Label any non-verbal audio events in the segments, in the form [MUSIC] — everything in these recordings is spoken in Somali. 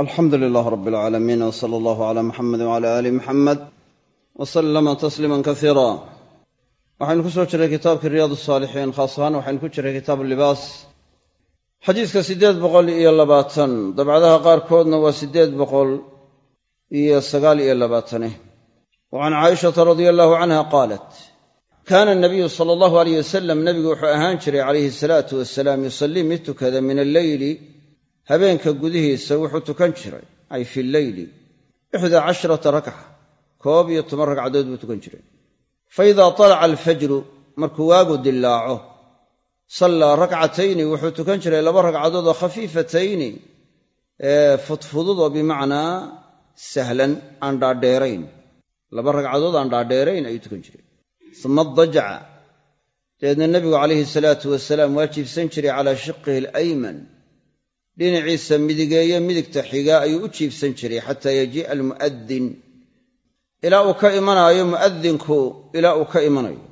alxamdu lilaah rab alcaalamiin w sala allahu calaa muxamedi wcala aali muxamed wa sallama tasliiman kasiira waxaynu ku soo jiray kitaabkii riyaad asaalixiin khaas ahaan waxaynu ku jiray kitaabu libaas. Xadiiska siddeed boqol iyo labaatan dabcadaha qaarkoodna waa siddeed boqol iyo sagaal iyo labaatane wa can caayishata radia allahu canha qaalat kaana anabiyu sala allahu aleyh wasalam nebigu wuxuu ahaan jiray calayhi asalaatu wasalaam yusallii mid tukada min alleyli habeenka gudihiisa wuxuu tukan jiray ay fi lleyli ixdaa casharata rakca koob iyo toban ragcadood buu tukan jiray. Fa idaa talaca alfajru markuu waagu dillaaco sallaa rakcatayni wuxuu tukan jiray laba ragcadood oo khafiifatayni ee fudfudud oo bimacnaa sahlan aan dhaadheerayn laba ragcadood aan dhaadheerayn ayuu tukan jiray. Uma dajaca dabeedna nebigu calayhi salaatu wasalaam waa jiifsan jiray calaa shiqihi alayman dhinaciisa midigeeye midigta xigaa ayuu u jiibsan jiray xataa yajii'a almu'adin ilaa uu ka imanaayo mu'adinku ilaa uu ka imanayo.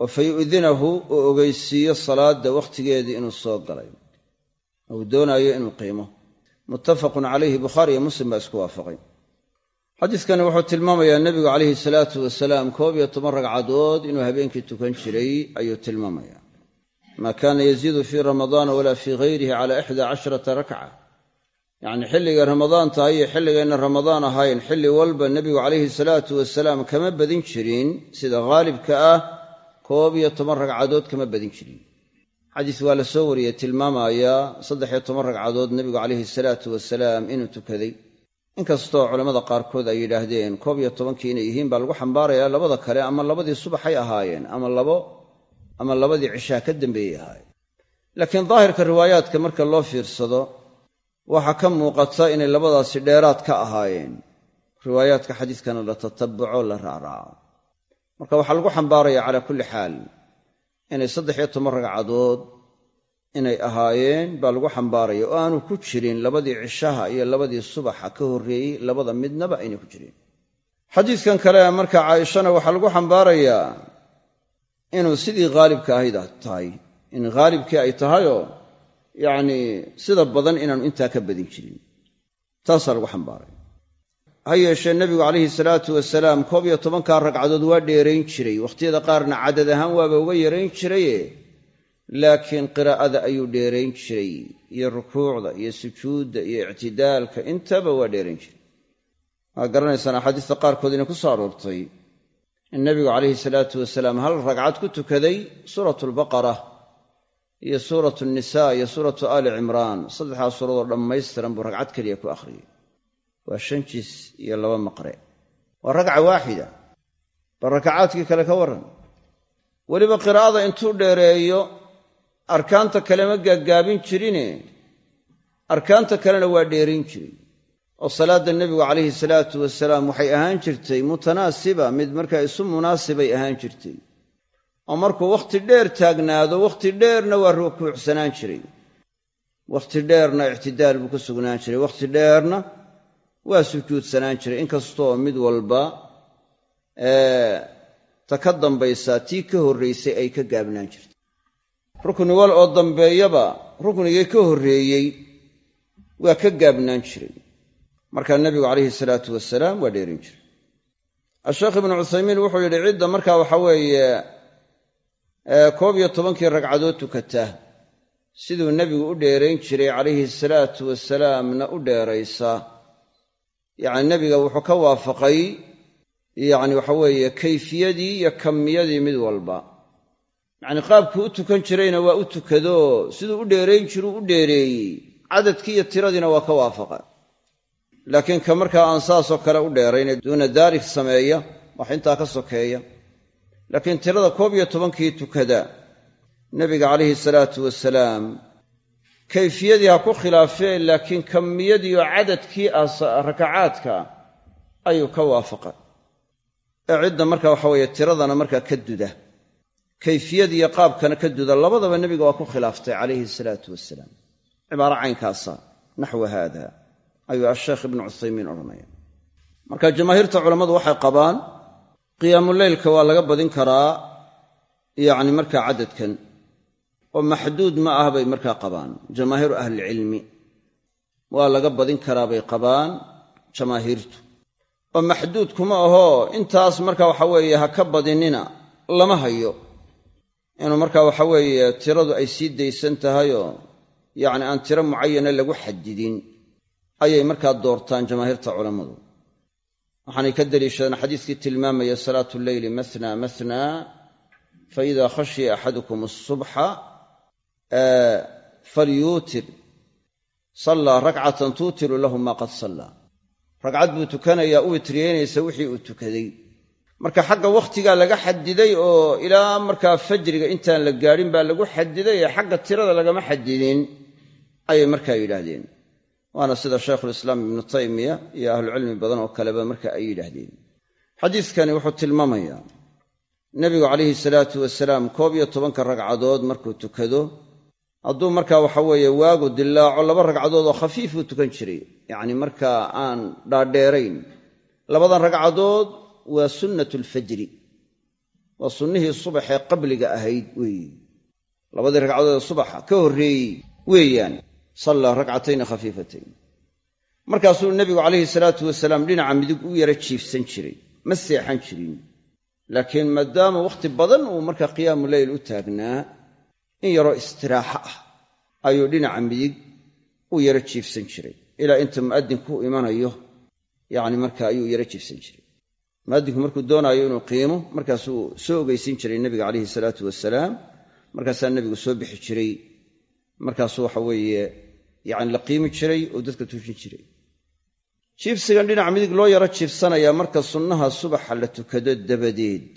Oo fa yu'dinahu uu ogeysiiyo salaadda wakhtigeedii inuu soo galay. Uu doonaayo inuu qiimo. Muttafaqun calayhi bukhaari iyo muslim baa isku waafaqay. Xadiiskani wuxuu tilmaamayaa nebigu calayhi salaatu wasalaam koob iyo toban ragcadood inuu habeenkii tukan jiray ayuu tilmaamayaa maa kaana yaziidu fii ramadaana walaa fii hayrihi cala ixdaa casharata rakca. Yacnii xilligay ramadaan tahay iyo xilligayna ramadaan ahayn xilli walba nebigu calayhi salaatu wasalaam kama badin jirin sida haalibka ah koob iyo toban ragcadood kama badin jirin. Xadiis waa la soo wariyey tilmaamaya saddex-iyo toban ragcadood nebigu calayhi salaatu wasalaam inuu tukaday. Inkastoo culammada qaarkood ay yidhaahdeen koob iyo tobankii inay yihiin baa lagu xambaarayaa labada kale ama labadii subaxay ahaayeen ama labo ama labadii cishaa ka dambeeyey ahaayeen laakiin daahirka riwaayaadka marka loo fiirsado waxaa ka muuqata inay labadaasi dheeraad ka ahaayeen. Riwaayaadka xadiiskana la tatabuco la raaraaco marka waxaa lagu xambaaraya calaa kulli xaal inay saddex iyo toban ragcadood inay ahaayeen baa lagu xambaaraya oo aanu ku jirin labadii cishaha iyo labadii subaxa ka horreeyey labada midnaba aynay ku jirin. Xadiidkan kale marka caaishana waxaa lagu xambaarayaa inuu sidii haalibka ahayd tahay. In haalibkii ay tahayoo yacnii sida badan inaanu intaa ka badin jirin. Taasaa lagu xambaaray. Ha yeeshee nebigu calayhi salaatu wasalaam koob iyo tobankaa ragcadood waa dheerayn jiray. Wakhtiyada qaarna cadad ahaan waaba uga yarayn jiraye. Laakiin qiraa'ada ayuu dheerayn jiray iyo rukuucda iyo sujuudda iyo ictidaalka. Intaba waa dheerayn jiray. Waa garanaysaan axaadiista qaarkood inay ku soo aroortay in nebigu calayhi salaatu wasalaam hal ragcad ku tukaday suuratu albaqara iyo suuratu nisaa iyo suuratu aali cimraan. Saddexdaas suuradoo dhammaystiran buu ragcad keliya ku akhriyey. Waa shan jis iyo laba maqre. Waa ragca waaxida bal rakacaadkii kale ka warran. Weliba qiraa'ada intuu dheereeyo arkaanta kale ma gaaggaabin jirine. Arkaanta kalena waa dheerayn jiray oo salaadda nebigu calayhi salaatu wasalaam waxay ahaan jirtay mutanaasiba mid markaa isu munaasibay ahaan jirtay. Oo markuu wakhti dheer taagnaado wakhti dheerna waa rukuucsanaan jiray. Wakhti dheerna ictidaal buu ka sugnaan jiray. Wakhti dheerna waa sujuudsanaan jiray. Inkastoo mid walba ta ka dambaysaa tii ka horraysay ay ka gaabnaan jirtay. Rukni wal oo dambeeyaba ruknigii ka horreeyey waa ka gaabnaan jiray markaa nebigu calayhi salaatu wasalaam waa dheerin jiray. Asheekh ibnu cuthaymiin wuxuu yidhi cidda markaa waxa weeye koob iyo tobankii ragcadood tukata siduu nebigu u dheerayn jiray calayhi salaatu wasalaamna u dheeraysa. Yacni nebiga wuxuu ka waafaqay yacni waxa weeye kayfiyadii iyo kamiyadii mid walba. Yacni qaabkuu u tukan jirayna waa u tukado siduu u dheerayn jiruu u dheereeyey. Cadadkii iyo tiradiina waa ka waafaqa laakiin ka markaa aan saasoo kale u dheerayne duuna daalik sameeya wax intaa ka sokeeya. Laakiin tirada koob iyo tobankii tukada nebiga calayhi salaatu wasalaam kayfiyadii ha ku khilaafeen laakiin kamiyadii oo cadadkii rakacaadka ayuu ka waafaqa. Ee cidda marka waxa weeye tiradana markaa ka duda. Kayfiyadiiyo qaabkana ka duda. Labadaba nebiga waa ku khilaaftay calayhi salaatu wasalaam. Cibaaro caynkaasa naxwa haada ayuu asheekh ibnu cuthaymiin odhanaya marka jamaahiirta culammadu waxay qabaan qiyaamuleylka waa laga badin karaa yacni markaa cadadkan oo maxduud ma ah bay markaa qabaan. Jamaahiiru ahlilcilmi waa laga badin karaa bay qabaan jamaahiirtu. Oo maxduud kuma ahoo intaas marka waxa weeye ha ka badinina lama hayo. Inuu marka waxa weeye tiradu ay sii daysan tahayoo yacni aan tiro mucayana lagu xadidin ayay markaa doortaan jamaahiirta culammadu. Waxaanay ka deliishadeen xadiiskii tilmaamaya salaatu leyli matna matna faida khashiya axadukum asubxa falyuutir. Sallaa rakcatan tuutiru lahu maa qad sallaa ragcad buu tukanayaa u witriyeynaysa wixii uu tukaday. Marka xagga wakhtigaa laga xadiday oo ilaa markaa fajriga intaan la gaadhin baa lagu xadiday ee xagga tirada lagama xadidin ayay markaa yidhaahdeen waana sida shaykhulislaam ibnu taymiya iyo ahlucilmi badan oo kaleba marka ay yidhaahdeen. Xadiiskani wuxuu tilmaamayaa nebigu calayhi salaatu wasalaam koob iyo tobanka ragcadood markuu tukado hadduu markaa waxa weeye waagu dilaaco laba ragcadood oo khafiif buu tukan jiray. Yacni markaa aan dhaadheerayn labadan ragcadood waa sunnatu lfajri waa sunnihii subaxee qabliga ahayd weeye labadii ragcadood ee subaxa ka horreeyey weeyaan sallaa rakcatayni khafiifatayn markaasuu nebigu calayhi salaatu wasalaam dhinaca midig u yara jiifsan jiray ma seexan jirin. Laakiin maadaama wakhti badan uu markaa qiyaamu leyl u taagnaa in yaroo istiraaxo ah ayuu dhinaca midig u yara jiifsan jiray. Ilaa inta mu'adinku u imanayo yacni marka ayuu yara jiifsan jiray. Mu'adinku markuu doonaayo inuu qiimo markaasuu soo ogeysin jiray nebiga calayhi salaatu wasalaam markaasaa nebigu soo bixi jiray. Markaasuu waxa weeye yacni la qiimi jiray oo dadka tuujin jiray. Jiifsigan dhinaca midig loo yaro jiifsanayaa marka sunnaha subaxa la tukado dabadeed.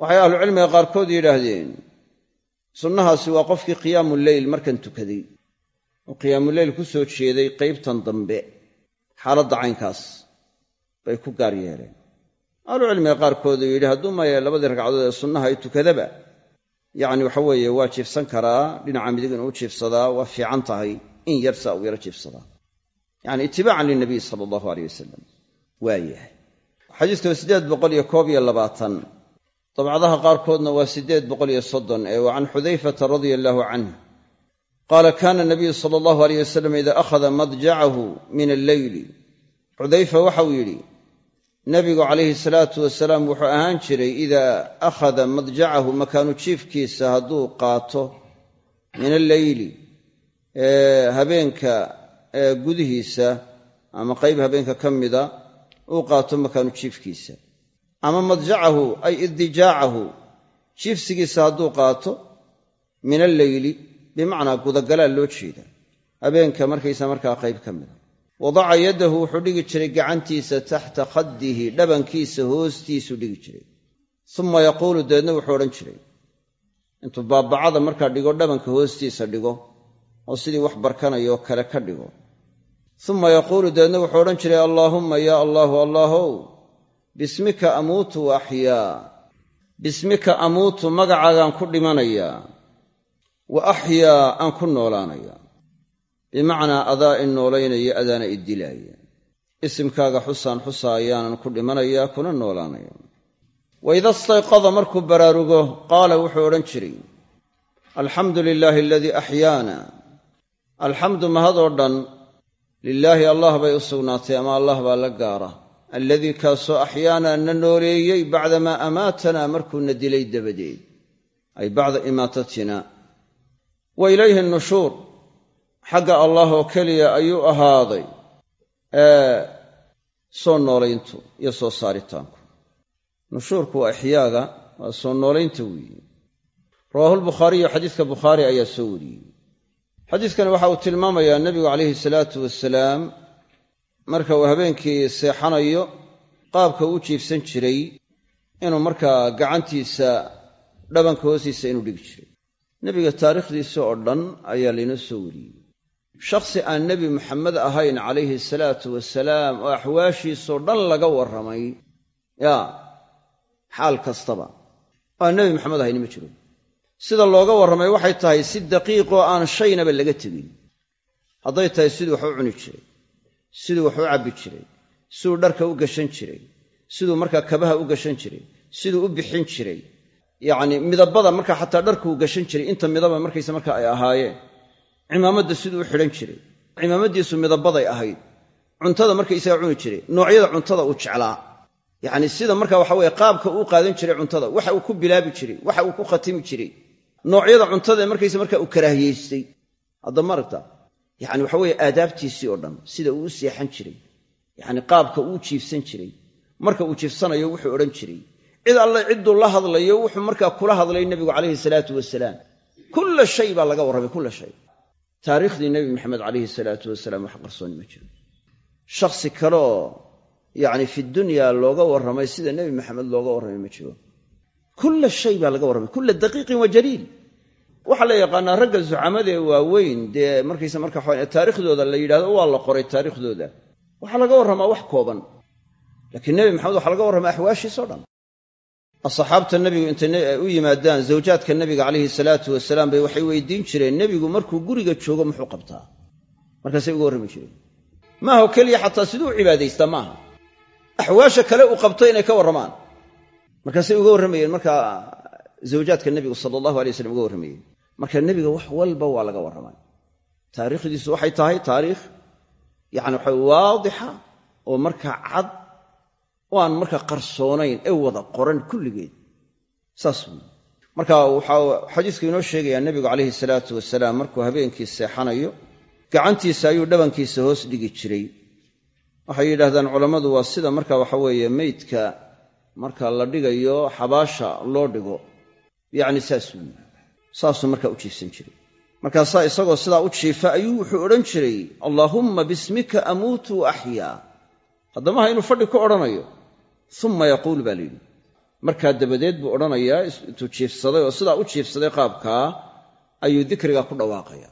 Waxay ahlucilmiga qaarkood yidhaahdeen sunnahaasi waa qofkii qiyaamu leyl markan tukaday oo qiyaamuleyl ku soo jeeday qaybtan dambe xaaladda caynkaas bay ku gaar yeeleen. Ahlucilmiga qaarkoodu yidhi hadduu maya labadii ragcadood ee sunnaha ay tukadaba yacni waxa weeye waa jiifsan karaa dhinaca midig inuu jiifsadaa waa fiican tahay in yarsaa uu yaro jiifsadaa yacni itibaacan linabiy sala allahu aleyh wasalam waa yahay. Xadiiska siddeed boqol iyo koob iyo labaatan. Dabcadaha qaarkoodna waa siddeed boqol iyo soddon ee waa can xudayfata radia allaahu canh qaala kaana nabiyu sala allahu aleyh wasalam idaa akhada madjacahu min alleyli xudayfa waxauu yidhi nebigu calayhi salaatu wasalaam wuxuu ahaan jiray idaa akhada madjacahu makaanu jiifkiisa hadduu qaato min alleyli habeenka gudihiisa ama qayb habeenka ka mida uu qaato makaanu jiifkiisa. Ama madjacahu ay iddijaacahu jiifsigiisa hadduu qaato min alleyli bimacnaa gudagalaa loo jeeda. Habeenka markaysa markaa qayb ka mida. Wadaca yaddahu wuxuu dhigi jiray gacantiisa taxta khaddihi dhabankiisa hoostiisuu dhigi jiray. Uma yaquulu dabeedna wuxuu odhan jiray intuu baabacada markaa dhigo dhabanka hoostiisa dhigo oo sidii wax barkanayoo kale ka dhigo. Uma yaquulu dabeedna wuxuu odhan jiray allaahumma yaa allaahu allaahow bismika amuutu wa axyaa bismika amuutu magacaagaan ku dhimanayaa wa axyaa aan ku noolaanayaa bimacnaa adaa i noolaynaya adaana i dilaaya. Isimkaaga xusaan xusaayaanan ku dhimanayaa kuna noolaanaya. Wa ida stayqada markuu baraarugo qaala wuxuu odhan jiray alxamdu lilaahi aladii axyaana alxamdu mahad oo dhan lilaahi allah bay u sugnaatay ama allah baa la gaara. Alladii kaasoo axyaanaa na nooleeyey bacdamaa amaatanaa markuuna dilay dabadeed. Ay bacda imaatatina wa ilayhi nushuur. Xagga allah oo keliya ayuu ahaaday. Ee soo noolayntu iyo soo saaritaanku. Nushuurku waa ixyaaga waa soo noolaynta weeye. Rawaahu lbukhaariyu xadiiska bukhaari ayaa soo wariyey xadiiskani waxa uu tilmaamayaa nebigu calayhi salaatu wasalaam marka uu habeenkii seexanayo qaabka uu jiifsan jiray inuu markaa gacantiisa dhabanka hoostiisa inuu dhigi jiray. Nebiga taariikhdiisa oo dhan ayaa laynoo soo wariyey. Shakhsi aan nebi maxamed ahayn calayhi salaatu wasalaam oo axwaashiisoo dhan laga warramay yaa xaal kastaba. Oo aan nebi maxamed ahayn ma jiro sida looga warramay waxay tahay si daqiiqoo aan shaynaba laga tegin. Hadday tahay siduu wax u cuni jiray siduu wax u cabbi jiray siduu dharka u gashan jiray siduu markaa kabaha u gashan jiray siduu u bixin jiray. Yacni midabada markaa xataa dharkuu gashan jiray inta midaba markaysa marka ay ahaayeen cimaamadda siduu u xidhan jiray. Cimaamadiisu midabaday ahayd. Cuntada markaysaga cuni jiray noocyada cuntada uu jeclaa. Yacni sida marka waxa weye qaabka uu qaadan jiray cuntada waxa uu ku bilaabi jiray waxa uu ku khatimi jiray noocyada cuntada markaysa marka uu karaahiyeystay. Hadda maaragta yani waxa weye aadaabtiisii oo dhan sida uu u seexan jiray yacni qaabka uu jiifsan jiray marka uu jiifsanayo wuxuu odhan jiray cid alle cidduu la hadlayo wuxuu markaa kula hadlay nebigu calayhi salaatu wasalaam. Kulla shay baa laga warramay kulla shay. Taariikhdii nebi maxamed calayhi salaatu wasalaam wax qarsooni ma jiro. Shakhsi kaleoo yacni fi dunya looga warramay sida nebi maxamed looga warramay ma jiro kulla shay baa laga warramay kulla daqiiqin wa jaliil. Waxaa la yaqaanaa ragga zucamadaee waaweyn dee markaysa marka taarikhdooda la yidhahdo waa la qoray taarikhdooda waxaa laga warramaa wax kooban. Laakiin nebi maxamed waxaa laga warramaa axwaashiisao dhan. Asxaabta nebigu intay u yimaadaan zawjaadka nebiga calayhi salaatu wasalaam bay waxay weydiin jireen nebigu markuu guriga joogo muxuu qabtaa. Markaasay uga warrami jireen maaha keliya xataa siduu u cibaadaystaa maaha. Axwaasha kale uu qabto inay ka warramaan markaasay uga warramayeen markaa zawjaadka nebigu sala allahu alay waslam uga warramayeen marka nebiga wax walba waa laga warramay. Taariikhdiisu waxay tahay taariikh yacni waxa waadixa oo markaa cad oo aan markaa qarsoonayn ee wada qoran kulligeed. Saas marka waxaa xadiisku inoo sheegayaa nebigu calayhi salaatu wasalaam markuu habeenkii seexanayo gacantiisa ayuu dhabankiisa hoos dhigi jiray. Waxay yidhaahdaan culammadu waa sida marka waxa weeye meydka marka la dhigayo xabaasha loo dhigo yacni saas weyi saasuu markaa u jiifsan jiray. Markaasaa isagoo sidaa u jiifa ayuu wuxuu odhan jiray allaahumma bismika amuutu wa axyaa haddamaha inuu fadhi ku odhanayo uma yaquul baa layidhi markaa dabadeed buu odhanayaa intuu jiifsaday oo sidaa u jiifsaday qaabkaa ayuu dikrigaa ku dhawaaqaya.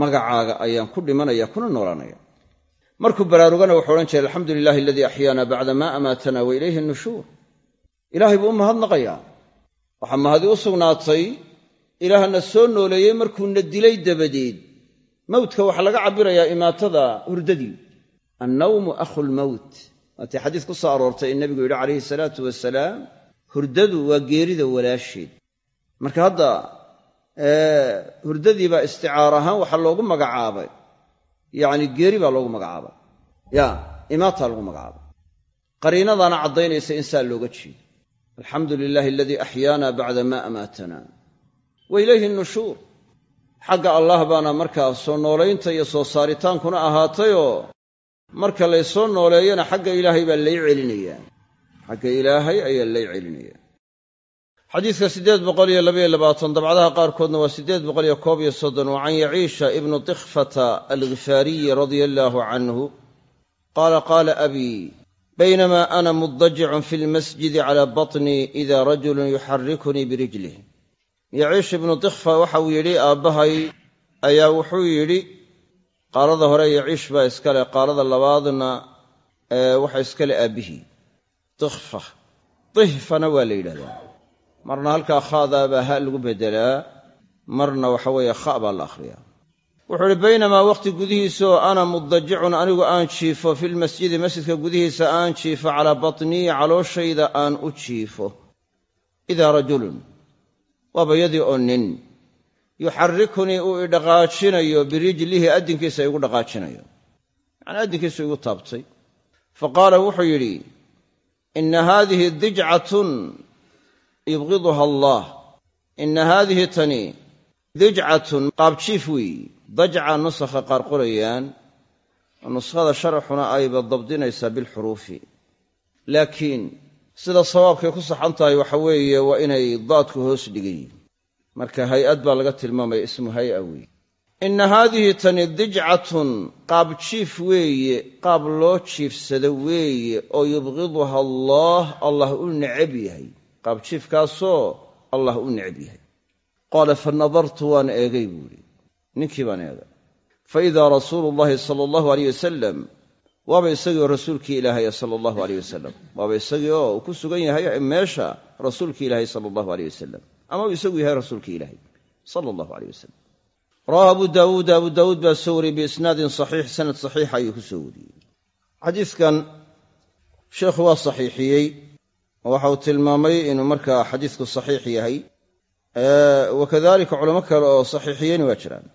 Magacaaga ayaan ku dhimanaya kuna noolaanaya markuu baraarugana wuxuu odhan jiray alxamdu lilahi aladii axyaana bacda maa amaatana wa ilayhi nushuur ilaahay buu u mahadnaqayaa. Waxaa mahadi u sugnaatay ilaahna soo nooleeyey markuuna dilay dabadeed. Mawdka waxaa laga cabbirayaa imaatada hurdadii. Annawmu akhu lmowt waatii xadiis ku soo aroortay in nebigu yidhi calayhi salaatu wasalaam hurdadu waa geerida walaasheed. Marka hadda hurdadiibaa isticaar ahaan waxaa loogu magacaabay yacni geeri baa loogu magacaabay. Ya imaataa lagu magacaabay. Qariinadaana caddaynaysa in saa looga jeedo. Alxamdu lilaahi aladii axyaana bacda maa amaatana. Wa ilayhi nushuur. Xagga allah baana markaa soo noolaynta iyo soo saaritaankuna ahaatayoo marka laysoo nooleeyana xagga ilaahay baa lay celinayaa xagga ilaahay ayaa lay celinayaa xadiidka siddeed boqol iyo labaiyo labaatan dabcadaha qaarkoodna waa siddeed boqol iyo koob iyo soddon. Wa can yaciisha ibnu dikhfata alghifaariyi radia allaahu canhu qaala qaala abii baynama ana mudajicun fi lmasjidi cala batnii ida rajulun yuxarikunii birijlih yaciish ibnu dikhfa waxa uu yidhi aabbahay ayaa wuxuu yidhi qaalada hore yaciish baa iskale qaalada labaadna waxa iskale aabbihii. Dikhfa dihfana waa la yidhahdaa marna halkaa khaadaa baa ha lagu beddelaa marna waxa weeye kha baa la akhriyaa. Wuxuu idhi baynamaa wakhti gudihiisaoo ana mudajicun anigu aan jiifo filmasjidi masjidka gudihiisa aan jiifo calaa batnii calooshayda aan u jiifo. Idaa rajulun waaba yadii oo nin yuxarikunii uu idhaqaajinayo birijlihi addinkiisa igu dhaqaajinayo. Yacnii addinkiisu igu taabtay. Fa qaala wuxuu yidhi inna haadihi dijcatun yubqiduha allaah inna haadihi tani dijcatun qaabjiif weeyi dajca nusakha qaar qorayaan nuskhada sharaxuna ayba dabdinaysaa bilxuruufi laakiin sida sawaabkay ku saxan tahay waxa weeye waa inay daadku hoos dhigayiin marka hay'ad baa laga tilmaamaya ismu hay'a weeye inna haadihi tani dijcatun qaab jiif weeye qaab loo jiifsado weeye oo yubqiduha allaah allah u necab yahay qaab jiifkaasoo allah u necab yahay. Qaala fa nadartu waan eegay buuhi ninkii baan eegay. Fa idaa rasuulu llahi sala allahu aleyh wasalam waaba isagii oo rasuulkii ilaahaya sala allahu aleyh wasalam waaba isagii oo uu ku sugan yahay meesha rasuulkii ilaahay sala allahu aleyh wasalam ama uu isagu yahay rasuulkii ilaahay sala allahu aleyh wasalam rawaahu abu daawuud. Abu daawuud baa soo wariyey biisnaadin saxiix sanad saxiixa ayuu ku soo wariyey. Xadiidkan sheekhu waa saxiixiyey waxa uu tilmaamay inuu markaa xadiidku saxiix yahay. Wa kadalika culamo kale oo saxiixiyeyni waa jiraan.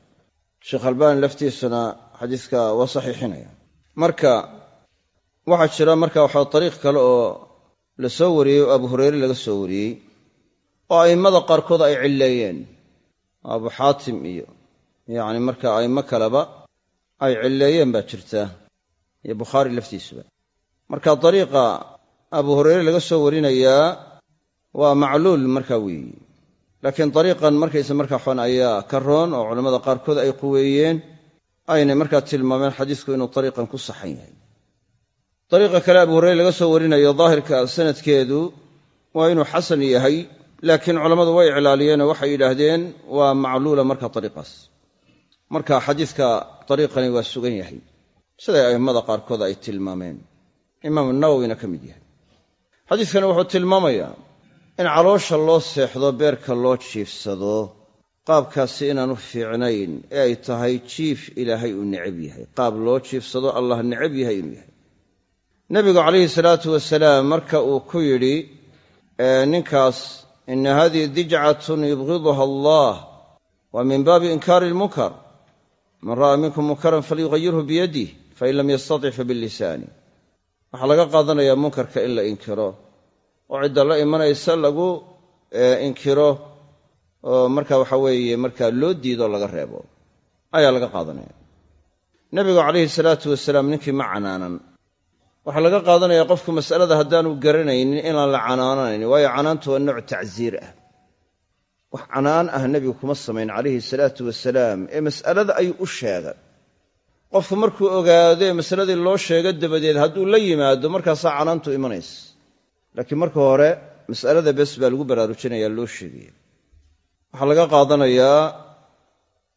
Sheekh albaani laftiisuna xadiiska waa saxiixinaya. Marka waxaa jira marka waxaa dariiq kale oo la soo wariyey oo abu hureyre laga soo wariyey oo a'immada qaarkood ay cilleeyeen. Abu xaatim iyo yacni marka a'immo kaleba ay cilleeyeen baa jirta. Iyo bukhaari laftiisuba. Marka dariiqa abu hureyre laga soo warinayaa waa macluul marka weeyi laakiin dariiqan markaysa markaa xon ayaa ka roon oo culammada qaarkood ay quweeyeen aynay markaa tilmaameen xadiisku inuu dariiqan ku saxan yahay. Dariiqa kale abu hureyre laga soo warinayo daahirka sanadkeedu waa inuu xasan yahay laakiin culammadu way iclaaliyeenoo waxay yidhaahdeen waa macluula marka dariiqaas. Marka xadiiska dariiqani waa sugan yahay. Siday a'immada qaarkood ay tilmaameen. Imaamu nawowina ka mid yahay xadiiskani wuxuu tilmaamayaa in caloosha loo seexdo beerka loo jiifsado qaabkaasi inaanu fiicnayn ee ay tahay jiif ilaahay uu necab yahay. Qaab loo jiifsado allah necab yahay inuu yahay. Nebigu calayhi salaatu wasalaam marka uu ku yidhi ninkaas ina hadihi dijcatun yubgiduha allah wa min baabi inkaari ilmunkar man ra'a minkum munkaran falyughayirhu biyadih fain lam yastatic fabilisaani waxaa laga qaadanayaa munkarka in la inkiro. Oo cidda la imanaysa lagu inkiro oo marka waxa weeye markaa loo diidoo laga reebo. Ayaa laga qaadanaya. Nebigu calayhi salaatu wasalaam ninkii ma canaanan. Waxaa laga qaadanayaa qofku mas'alada haddaanu garanaynin inaan la canaananayn waayo canaantu waa nooc tacsiir ah. Wax canaan ah nebigu kuma samayn calayhi salaatu wasalaam ee mas'alada ayuu u sheegay qofku markuu ogaado masaladii loo sheego dabadeed hadduu la yimaado markaasaa canaantu imanaysa. Laakiin marka hore mas'alada bes baa lagu baraarujinaya loo sheegaya. Waxaa laga qaadanayaa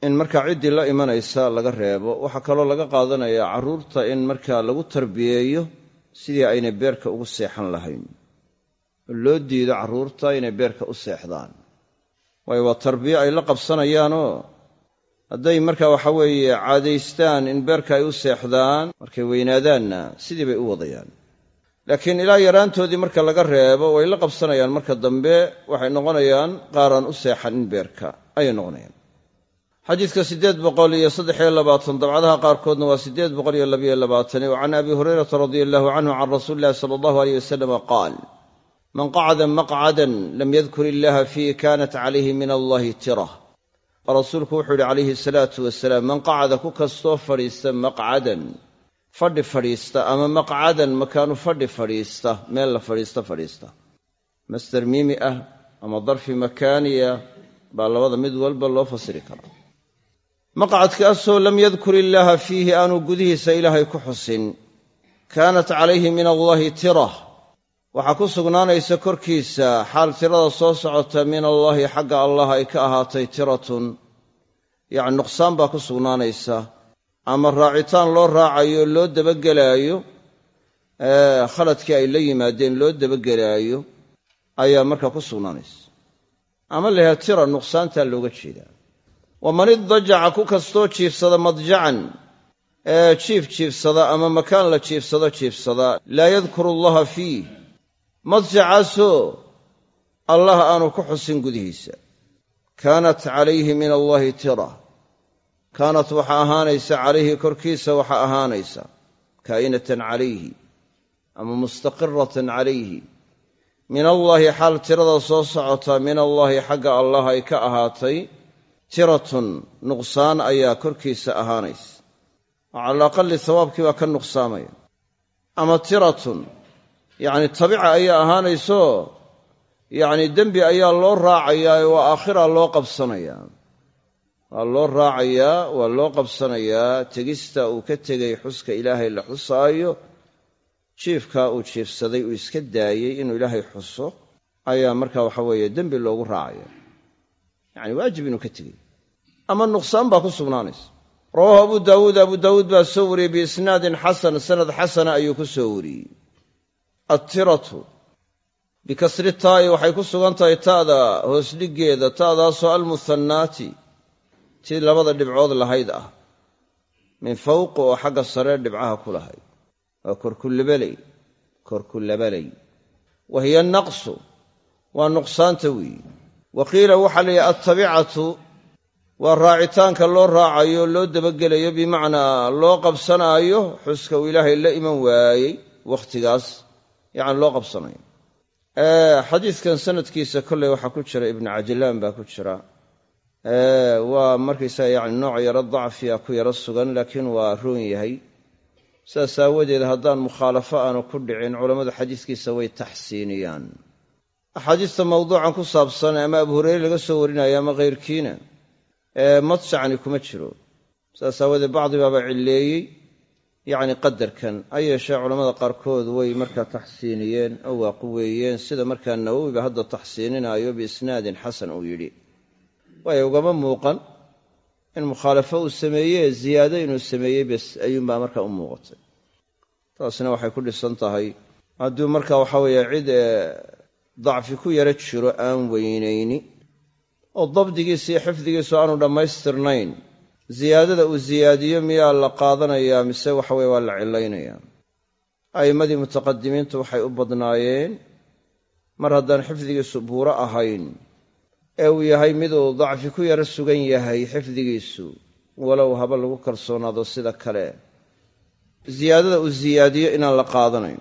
in markaa ciddii la imanaysa laga reebo. Waxaa kaloo laga qaadanayaa carruurta in markaa lagu tarbiyeeyo sidii aynay beerka ugu seexan lahayn. Oo loo diido carruurta inay beerka u seexdaan. Waayo waa tarbiye ay la qabsanayaanoo hadday marka waxa weeye caadaystaan in beerka ay u seexdaan markay weynaadaanna sidii bay u wadayaan. Laakiin ilaa yaraantoodii marka laga reebo way la qabsanayaan. Marka dambe waxay noqonayaan qaaraan u seexanin beerka ayay noqonayaan. Xadiidka siddeed boqol iyo saddexiyo labaatan dabcadaha qaarkoodna waa siddeed boqol iyo labayo labaatani. Wa can abi hurayrata radia allahu canhu can rasuuli illahi sala allahu aleyh wasalama qaal man qacda maqcadan lam yadkur illaha fiih kanat calayhi min allahi tirah rasuulku wuxuu yidhi calayhi salaatu wasalaam man qacada ku kastoo fadhiista maqcadan. Fadhi fadhiista ama maqcadan makaanu fadhi fadhiista meel la fadhiista fadhiista. Masder miimi ah ama darfi makaaniya baa labada mid walba loo fasiri karaa maqcadkaasoo lam yadkur illaaha fiihi aanu gudihiisa ilaahay ku xusin. Kaanat calayhi min allaahi tirah waxaa ku sugnaanaysa korkiisa xaal tirada soo socota min allaahi xagga allah ay ka ahaatay tiratun. Yacni nuqsaan baa ku sugnaanaysa. Ama raacitaan loo raacayo loo dabagelaayo khaladkii ay la yimaadeen loo dabagelaayo ayaa markaa ku sugnaanaysa. Ama layaha tira nuqsaantaa looga jeedaa waman iddajaca ku kastoo jiifsada madjacan ee jiif jiifsada ama makaan la jiifsado jiifsada. Laa yadkuru allaha fiih madjacaasoo allah aanu ku xusin gudihiisa. Kaanat calayhi min allaahi tira. Kaanat waxaa ahaanaysa calayhi korkiisa waxaa ahaanaysa. Kaa'inatan calayhi ama mustaqiratan calayhi. Min allaahi xaal tirada soo socota min allaahi xagga allah ay ka ahaatay tiratun nuqsaan ayaa korkiisa ahaanaysa. Oo cala alaqali sawaabkii baa ka nuqsaamaya. Ama tiratun yacni tabica ayaa ahaanaysoo yacni dembi ayaa loo raacayaa waa aakhira loo qabsanayaa waa loo raacayaa waa loo qabsanayaa tegista uu ka tegay xuska ilaahay la xusaayo jiifkaa uu jiifsaday uu iska daayey inuu ilaahay xuso ayaa marka waxa weeye dembi loogu raacaya yacni waajib inuu ka tegey ama nuqsaan baa ku sugnaanaysa. Rawaahu abu daawuud abu daawuud baa soo wariyey biisnaadin xasan sanad xasana ayuu ku soo wariyey attiratu. Bikasri taa'i waxay ku sugan tahay ta'da hoosdhiggeeda ta'daasoo almuhannaati tii labada dhibcood lahayd ah. Min fawqi oo xagga saree dhibcaha ku lahayd waa korkullabaley korkullabaley wa hiya naqsu waa nuqsaanta weeyi wa qiila waxaa la yidhi attabicatu waa raacitaanka loo raacayo loo dabagelayo bimacnaa loo qabsanaayo xuska uu ilaahay la iman waayey wakhtigaas yacni loo qabsanayo. Xadiidkan sanadkiisa kolley waxaa ku jira ibnu cajilaan baa ku jira. Waa markaysaga yani nooc yaro dacfiya ku yaro sugan laakiin waa roon yahay. Sidaas aawadeed haddaan mukhaalafo aanu ku dhicin culammadu xadiiskiisa way taxsiiniyaan. Axaadiista mawduucan ku saabsan ama abu hureyre laga soo warinaya ama khayrkiina madsacni kuma jiro. Sidaas aawadeed bacdi baaba cilleeyey yacni qadarkan ha yeeshee culammada qaarkood way markaa taxsiiniyeen oo waa quweeyeen sida markaa nawowiba hadda taxsiininaayo biisnaadin xasan uu yidhi. Waayo ugama muuqan in mukhaalafo uu sameeyee ziyaado inuu sameeyey bes ayuunbaa markaa u muuqatay. Taasina waxay ku dhisan tahay hadduu marka waxa weeye cid dacfi ku yaro jiro aan weynayni oo dabdigiisa iyo xifdigiisu aanu dhammaystirnayn ziyaadada uu ziyaadiyo miyaa la qaadanayaa mise waxaweye waa la cilaynayaa a'immadii mutaqadimiintu waxay u badnaayeen mar haddaan xifdigiisu buuro ahayn ee uu yahay miduu dacfi ku yaro sugan yahay xifdigiisu walow haba lagu kalsoonaado sida kale. Ziyaadada uu ziyaadiyo inaan la qaadanayn.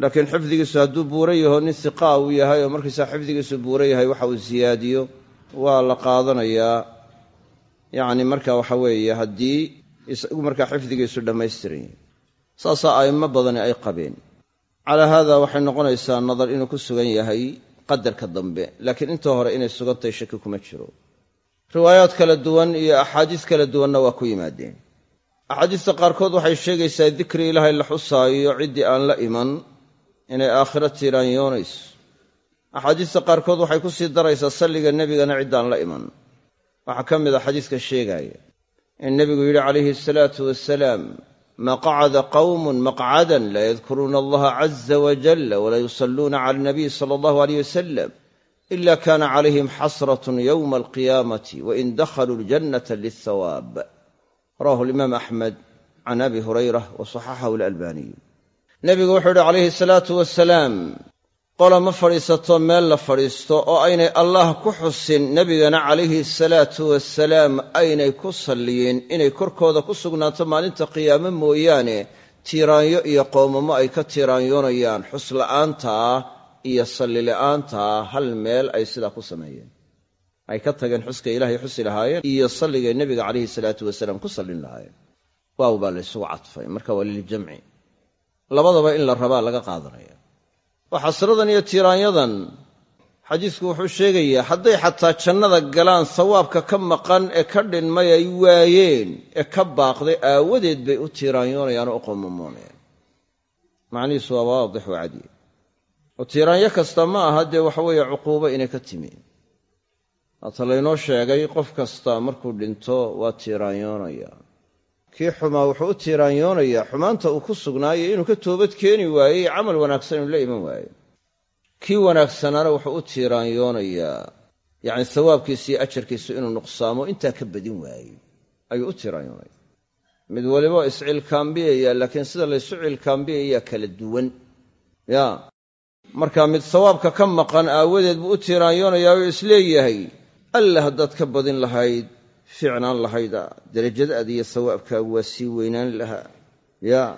Laakiin xifdigiisu hadduu buuro yaho nin hiqaa uu yahay oo markaysaa xifdigiisu buuro yahay waxa uu ziyaadiyo waa la qaadanayaa yacni marka waxa weeye haddii isagu markaa xifdigiisu dhammaystiran yahay saasaa a'immo badani ay qabeen. Calaa haada waxay noqonaysaa nadar inuu ku sugan yahay qadarka dambe laakiin inta hore inay sugantahay shaki kuma jiro. Riwaayaad kala duwan iyo axaadiis kala duwanna waa ku yimaadeen. Axaadiista qaarkood waxay sheegaysaa dikri ilaahay la xusaayo ciddii aan la iman inay aakhiro tiiraanyoonayso axaadiista qaarkood waxay ku sii daraysaa salliga nebigana ciddaan la iman waxaa ka mid a xadiiska sheegaaya in nebigu yidhi calayhi asalaatu wasalaam ma qacada qawmun maqcadan laa yadkuruuna allaha caza wajalla walaa yusalluuna cala alnabiy sala allahu aleyh wasalam ila kana calayhim xasratun yowma alqiyaamati wain dakhaluu ljannata lilthawaab rawahu alimaam axmed can abi hurayra wa saxaxahu alalbaniy nebigu wuxuu yidhi calayhi salaatu wasalaam qola ma fadhiisato meel la fadhiisto oo aynay allah ku xusin nebigana calayhi salaatu wasalaam aynay ku salliyin inay korkooda ku sugnaato maalinta qiyaame mooyaane tiiraanyo iyo qoomamo ay ka tiiraanyoonayaan xusla'aantaa iyo sallila'aantaa hal meel ay sidaa ku sameeyeen. Ay ka tageen xuska ilaahay xusi lahaayeen iyo salligay nebiga calayhi salaatu wasalaam ku sallin lahaayeen. Waaw baa laysugu cadfay marka waa liljamci labadaba in la rabaa laga qaadanaya oo xasradan iyo tiiraanyadan xadiisku wuxuu sheegayaa hadday xataa jannada galaan sawaabka ka maqan ee ka dhinmay ay waayeen ee ka baaqday aawadeed bay u tiiraanyoonayaan oo u qomamoonayaan macnihiisu waa waadix waa cadiye oo tiiraanyo kasta ma aha dee waxaweeye cuquubo inay ka timi. Haata laynoo sheegay qof kasta markuu dhinto waa tiiraanyoonaya kii xumaa wuxuu u tiiraanyoonayaa xumaanta uu ku sugnaayo inuu ka toobad keeni waayey camal wanaagsan inuu la iman waayo. Kii wanaagsanaana wuxuu u tiiraanyoonayaa yacni sawaabkiisa iyo ajarkiisu inuu nuqsaamo intaa ka badin waayey ayuu u tiiraanyoonaya mid waliba iscilkaambiyaya laakiin sida laysu cilkaambiyayaa kala duwan. Ya marka mid sawaabka ka maqan aawadeed buu u tiiraanyoonayaa oo is leeyahay alla haddaad ka badin lahayd fiicnaan lahayda darajadaada iyo sawaabkaagu waa sii weynaan lahaa. Yaa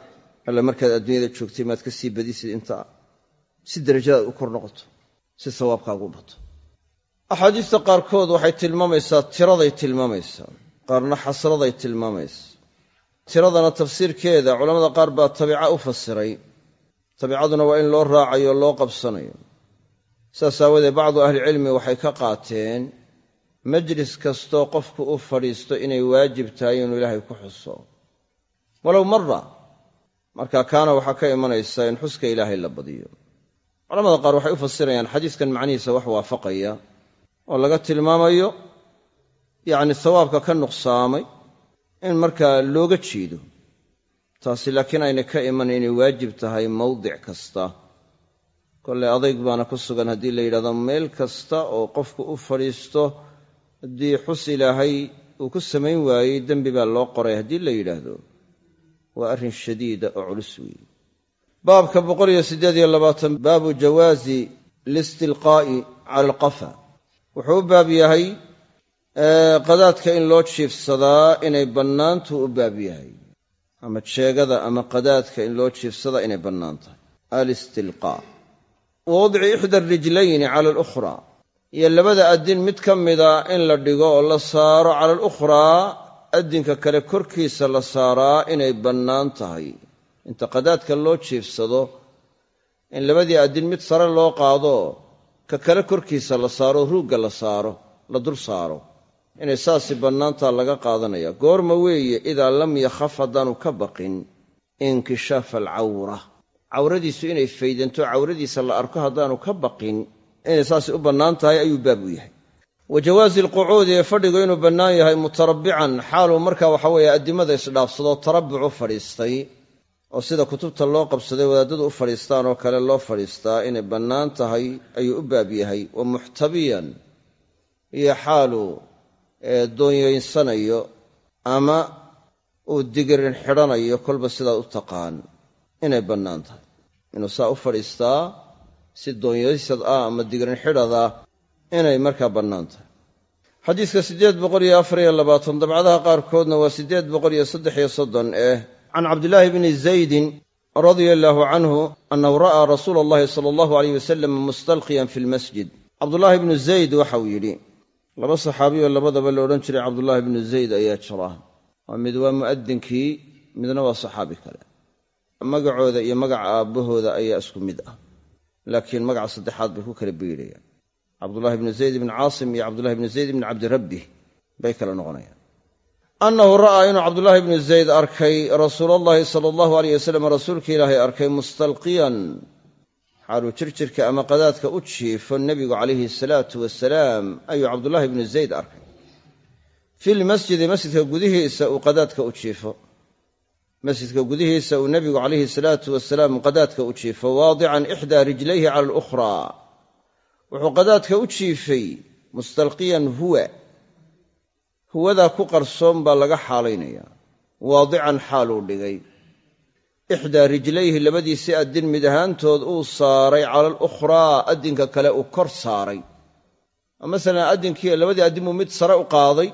alla markaad adduunyada joogtay maad ka sii badisid intaa si darajadaad u kor noqoto si sawaabkaagu u bato. Axaadiista qaarkood waxay tilmaamaysaa tiraday tilmaamaysaa qaarna xasraday tilmaamaysa tiradana tafsiirkeeda culamada qaar baa tabica u fasiray tabicaduna waa in loo raacayo loo qabsanayo. Saas aawadeed bacdu ahlicilmi waxay ka qaateen majlis kastoo qofku u fadhiisto inay waajib tahay inuu ilaahay ku xuso. Walow mara marka kaana waxaa ka imanaysa in xuska ilaahay la badiyo. Culamada qaar waxay u fasirayaan xadiiskan macnihiisa wax waafaqaya oo laga tilmaamayo yacni sawaabka ka nuqsaamay in markaa looga jeedo taasi laakiin ayna ka iman inay waajib tahay mawdic kasta. Kolley adayg baana ku sugan haddii la yidhahdo meel kasta oo qofku u fadhiisto haddii xus ilaahay uu ku samayn waayey dembi baa loo qoray haddii la yidhaahdo. Waa arrin shadiida oo culus weeye baabka boqoliyo siddeed iyo labaatan baabu jawaazi listilqaa'i cala alqafa. Wuxuu u baab yahay qadaadka in loo jiifsadaa inay bannaantu u baab yahay. Ama jeegada ama qadaadka in loo jiifsadaa inay bannaan tahay alistilqaa. Wa ixda arijlayni cala alukhraa iyo labada addin mid ka mida in la dhigo oo la saaro cala alukhraa addinka kale korkiisa la saaraa inay bannaan tahay. Inta qadaadka loo jiifsado in labadii addin mid sare loo qaado ka kale korkiisa la saaro ruugga la saaro la dul saaro inay saasi bannaantaa laga qaadanaya. Goorma weeye idaa lam yakhaf haddaanu ka baqin inkishaafa alcawra cawradiisu inay faydanto cawradiisa la arko haddaanu ka baqin inay saasi u bannaan tahay ayuu baab u yahay. Wa jawaazi alqucuudi ee fadhigu inuu bannaan yahay mutarabbican xaaluu markaa waxa weeye addimada isdhaafsadoo tarabbuc u fadhiistay oo sida kutubta loo qabsaday wadaadadu u fadhiistaan oo kale loo fadhiistaa inay bannaan tahay ayuu u baab yahay. Wa muxtabiyan iyo xaaluu doonyaynsanayo ama uu digirin xidhanayo kolba sidaad u taqaan inay bannaan tahay. Inuu saa u fadhiistaa si doonyaysad ah ama digirin xidhada inay markaa bannaan tahay. Xadiidka siddeed boqol iyo afariyo labaatan dabcadaha qaarkoodna waa siddeed boqol iyo saddex iyo soddon eh can cabdillaahi bni zaydin radia allaahu canhu annahu ra'aa rasuula allahi sala allahu aleyh wasalam mustalqiyan fi lmasjid cabdullaahi bnu zayd waxauu yidhi laba saxaabi oo labadaba la odhan jiray cabdullaahi bnu zayd ayaa jira. Waa mid waa mu'adinkii midna waa saxaabi kale. Magacooda iyo magaca aabbahooda ayaa isku mid ah laakiin magaca saddexaad bay ku kala biidhayaan cabdullahi bnu zayd ibni caasim iyo cabdullahi bnu zayd ibni cabdirabbih bay kala noqonayaan. Annahu ra'aa inuu cabdullaahi bnu zayd arkay rasuulallahi sala allahu aleyh wasalam rasuulka ilaahay arkay mustalqiyan xaaluu jirjirka ama qadaadka u jiifo nebigu calayhi salaatu wasalaam ayuu cabdullaahi bnu zayd arkay. Filmasjidi masjidka gudihiisa uu qadaadka u jiifo masjidka gudihiisa uu nebigu calayhi salaatu wasalaam qadaadka u jiifo waadican ixdaa rijlayhi cala alukhraa wuxuu qadaadka u jiifay mustalqiyan huwa. Huwadaa ku qarsoon baa laga xaalaynayaa waadican xaaluu dhigay. Ixdaa rijlayhi labadiisii addin mid ahaantood uu saaray cala alukhraa addinka kale uu kor saaray. Masalan addinkii labadii addin buu mid sare u qaaday.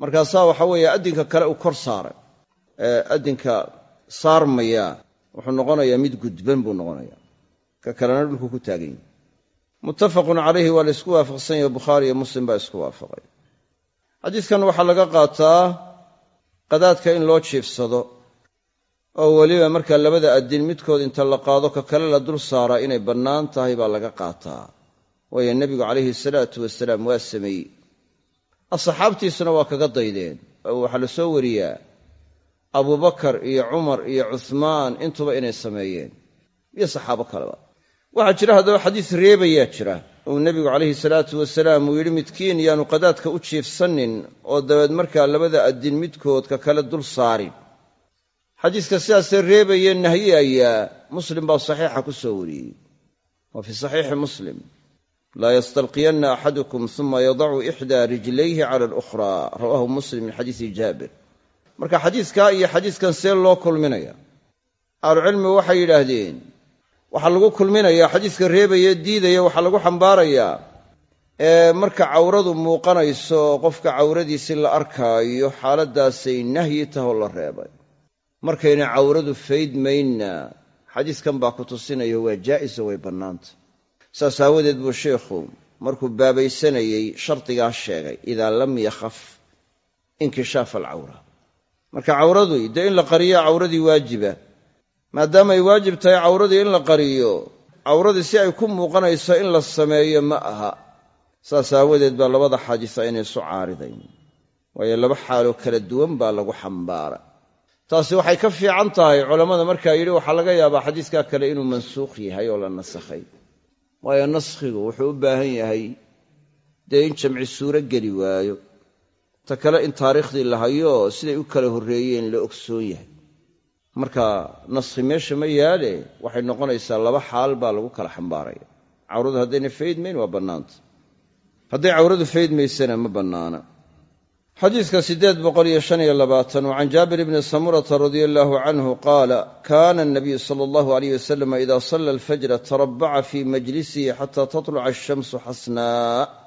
Markaasaa waxa weeye addinka kale uu kor saaray addinka saarmayaa wuxuu noqonayaa mid gudban buu noqonayaa. Ka kalena dhulku ku taagan yahy muttafaqun calayhi waa la isku waafaqsan yahe bukhaari iyo muslim baa isku waafaqay. Xadiidkan waxaa laga qaataa qadaadka in loo jiifsado oo weliba markaa labada addin midkood inta la qaado ka kale la dul saaraa inay bannaan tahay baa laga qaataa. Waayo nebigu calayhi salaatu wasalaam waa sameeyey. Asxaabtiisuna waa kaga daydeen oo waxaa la soo wariyaa abubakar iyo cumar iyo cuhmaan intuba inay sameeyeen. Iyo saxaabo kaleba. Waxaa jira haddaba xadiis reebayaa jira uu nebigu calayhi salaatu wasalaam uu yidhi midkiin yaanu qadaadka u jiifsanin oo dabeed markaa labada addin midkood ka kale dul saarin. Xadiiska sidaasee reebaye nahyayaa muslim baa saxiixa ku soo wariyey. Wa fii saxiixi muslim. Laa yastalqiyanna axadukum uma yadacu ixdaa rijlayhi cala alukhraa. Rawaahu muslim min xadiisi jaabir marka xadiiskaa iyo xadiiskan see loo kulminaya. Ahlucilmigu waxay yidhaahdeen waxaa lagu kulminayaa xadiiska reebaya diidaya waxaa lagu xambaarayaa ee marka cawradu muuqanayso qofka cawradiisi la arkaayo xaaladdaasay nahyi tahoo la reebay. Markayna cawradu faydmaynna xadiiskan baa ku tusinaya waa jaa'iso way bannaanta. Saas aawadeed buu sheikhu markuu baabaysanayey shardigaa sheegay idaa lam yakhaf inkishaafa alcawra marka cawradu dee in la qariyo cawradii waajiba maadaama ay waajib tahay cawradii in la qariyo cawradii si ay ku muuqanayso in la sameeyo ma aha. Saas aawadeed baa labada xaadis aynay isu caaridayn. Waayo laba xaaloo kala duwan baa lagu xambaara. Taasi waxay ka fiican tahay culammada markaa yidhi waxaa laga yaabaa xadiiskaa kale inuu mansuukh yahay oo la nasakhay. Waayo naskhigu wuxuu u baahan yahay dee in jamci suuro geli waayo ta kale in taariikhdii la hayo siday u kala horreeyeen la ogsoon yahay. Marka naskhi meesha ma yaale waxay noqonaysaa laba xaal baa lagu kala xambaaraya cawradu haddayna faydmayn waa bannaanta. Hadday cawradu faydmaysana ma bannaana. Xadiidka siddeed boqol iyo shan iyo labaatan wa jaabir bni samurata radia allaahu canhu qaala kaana anabiyu sala allahu alayh wasalam ida salla alfajra tarabaca fii majlisihi xata tatluca ashamsu xasnaa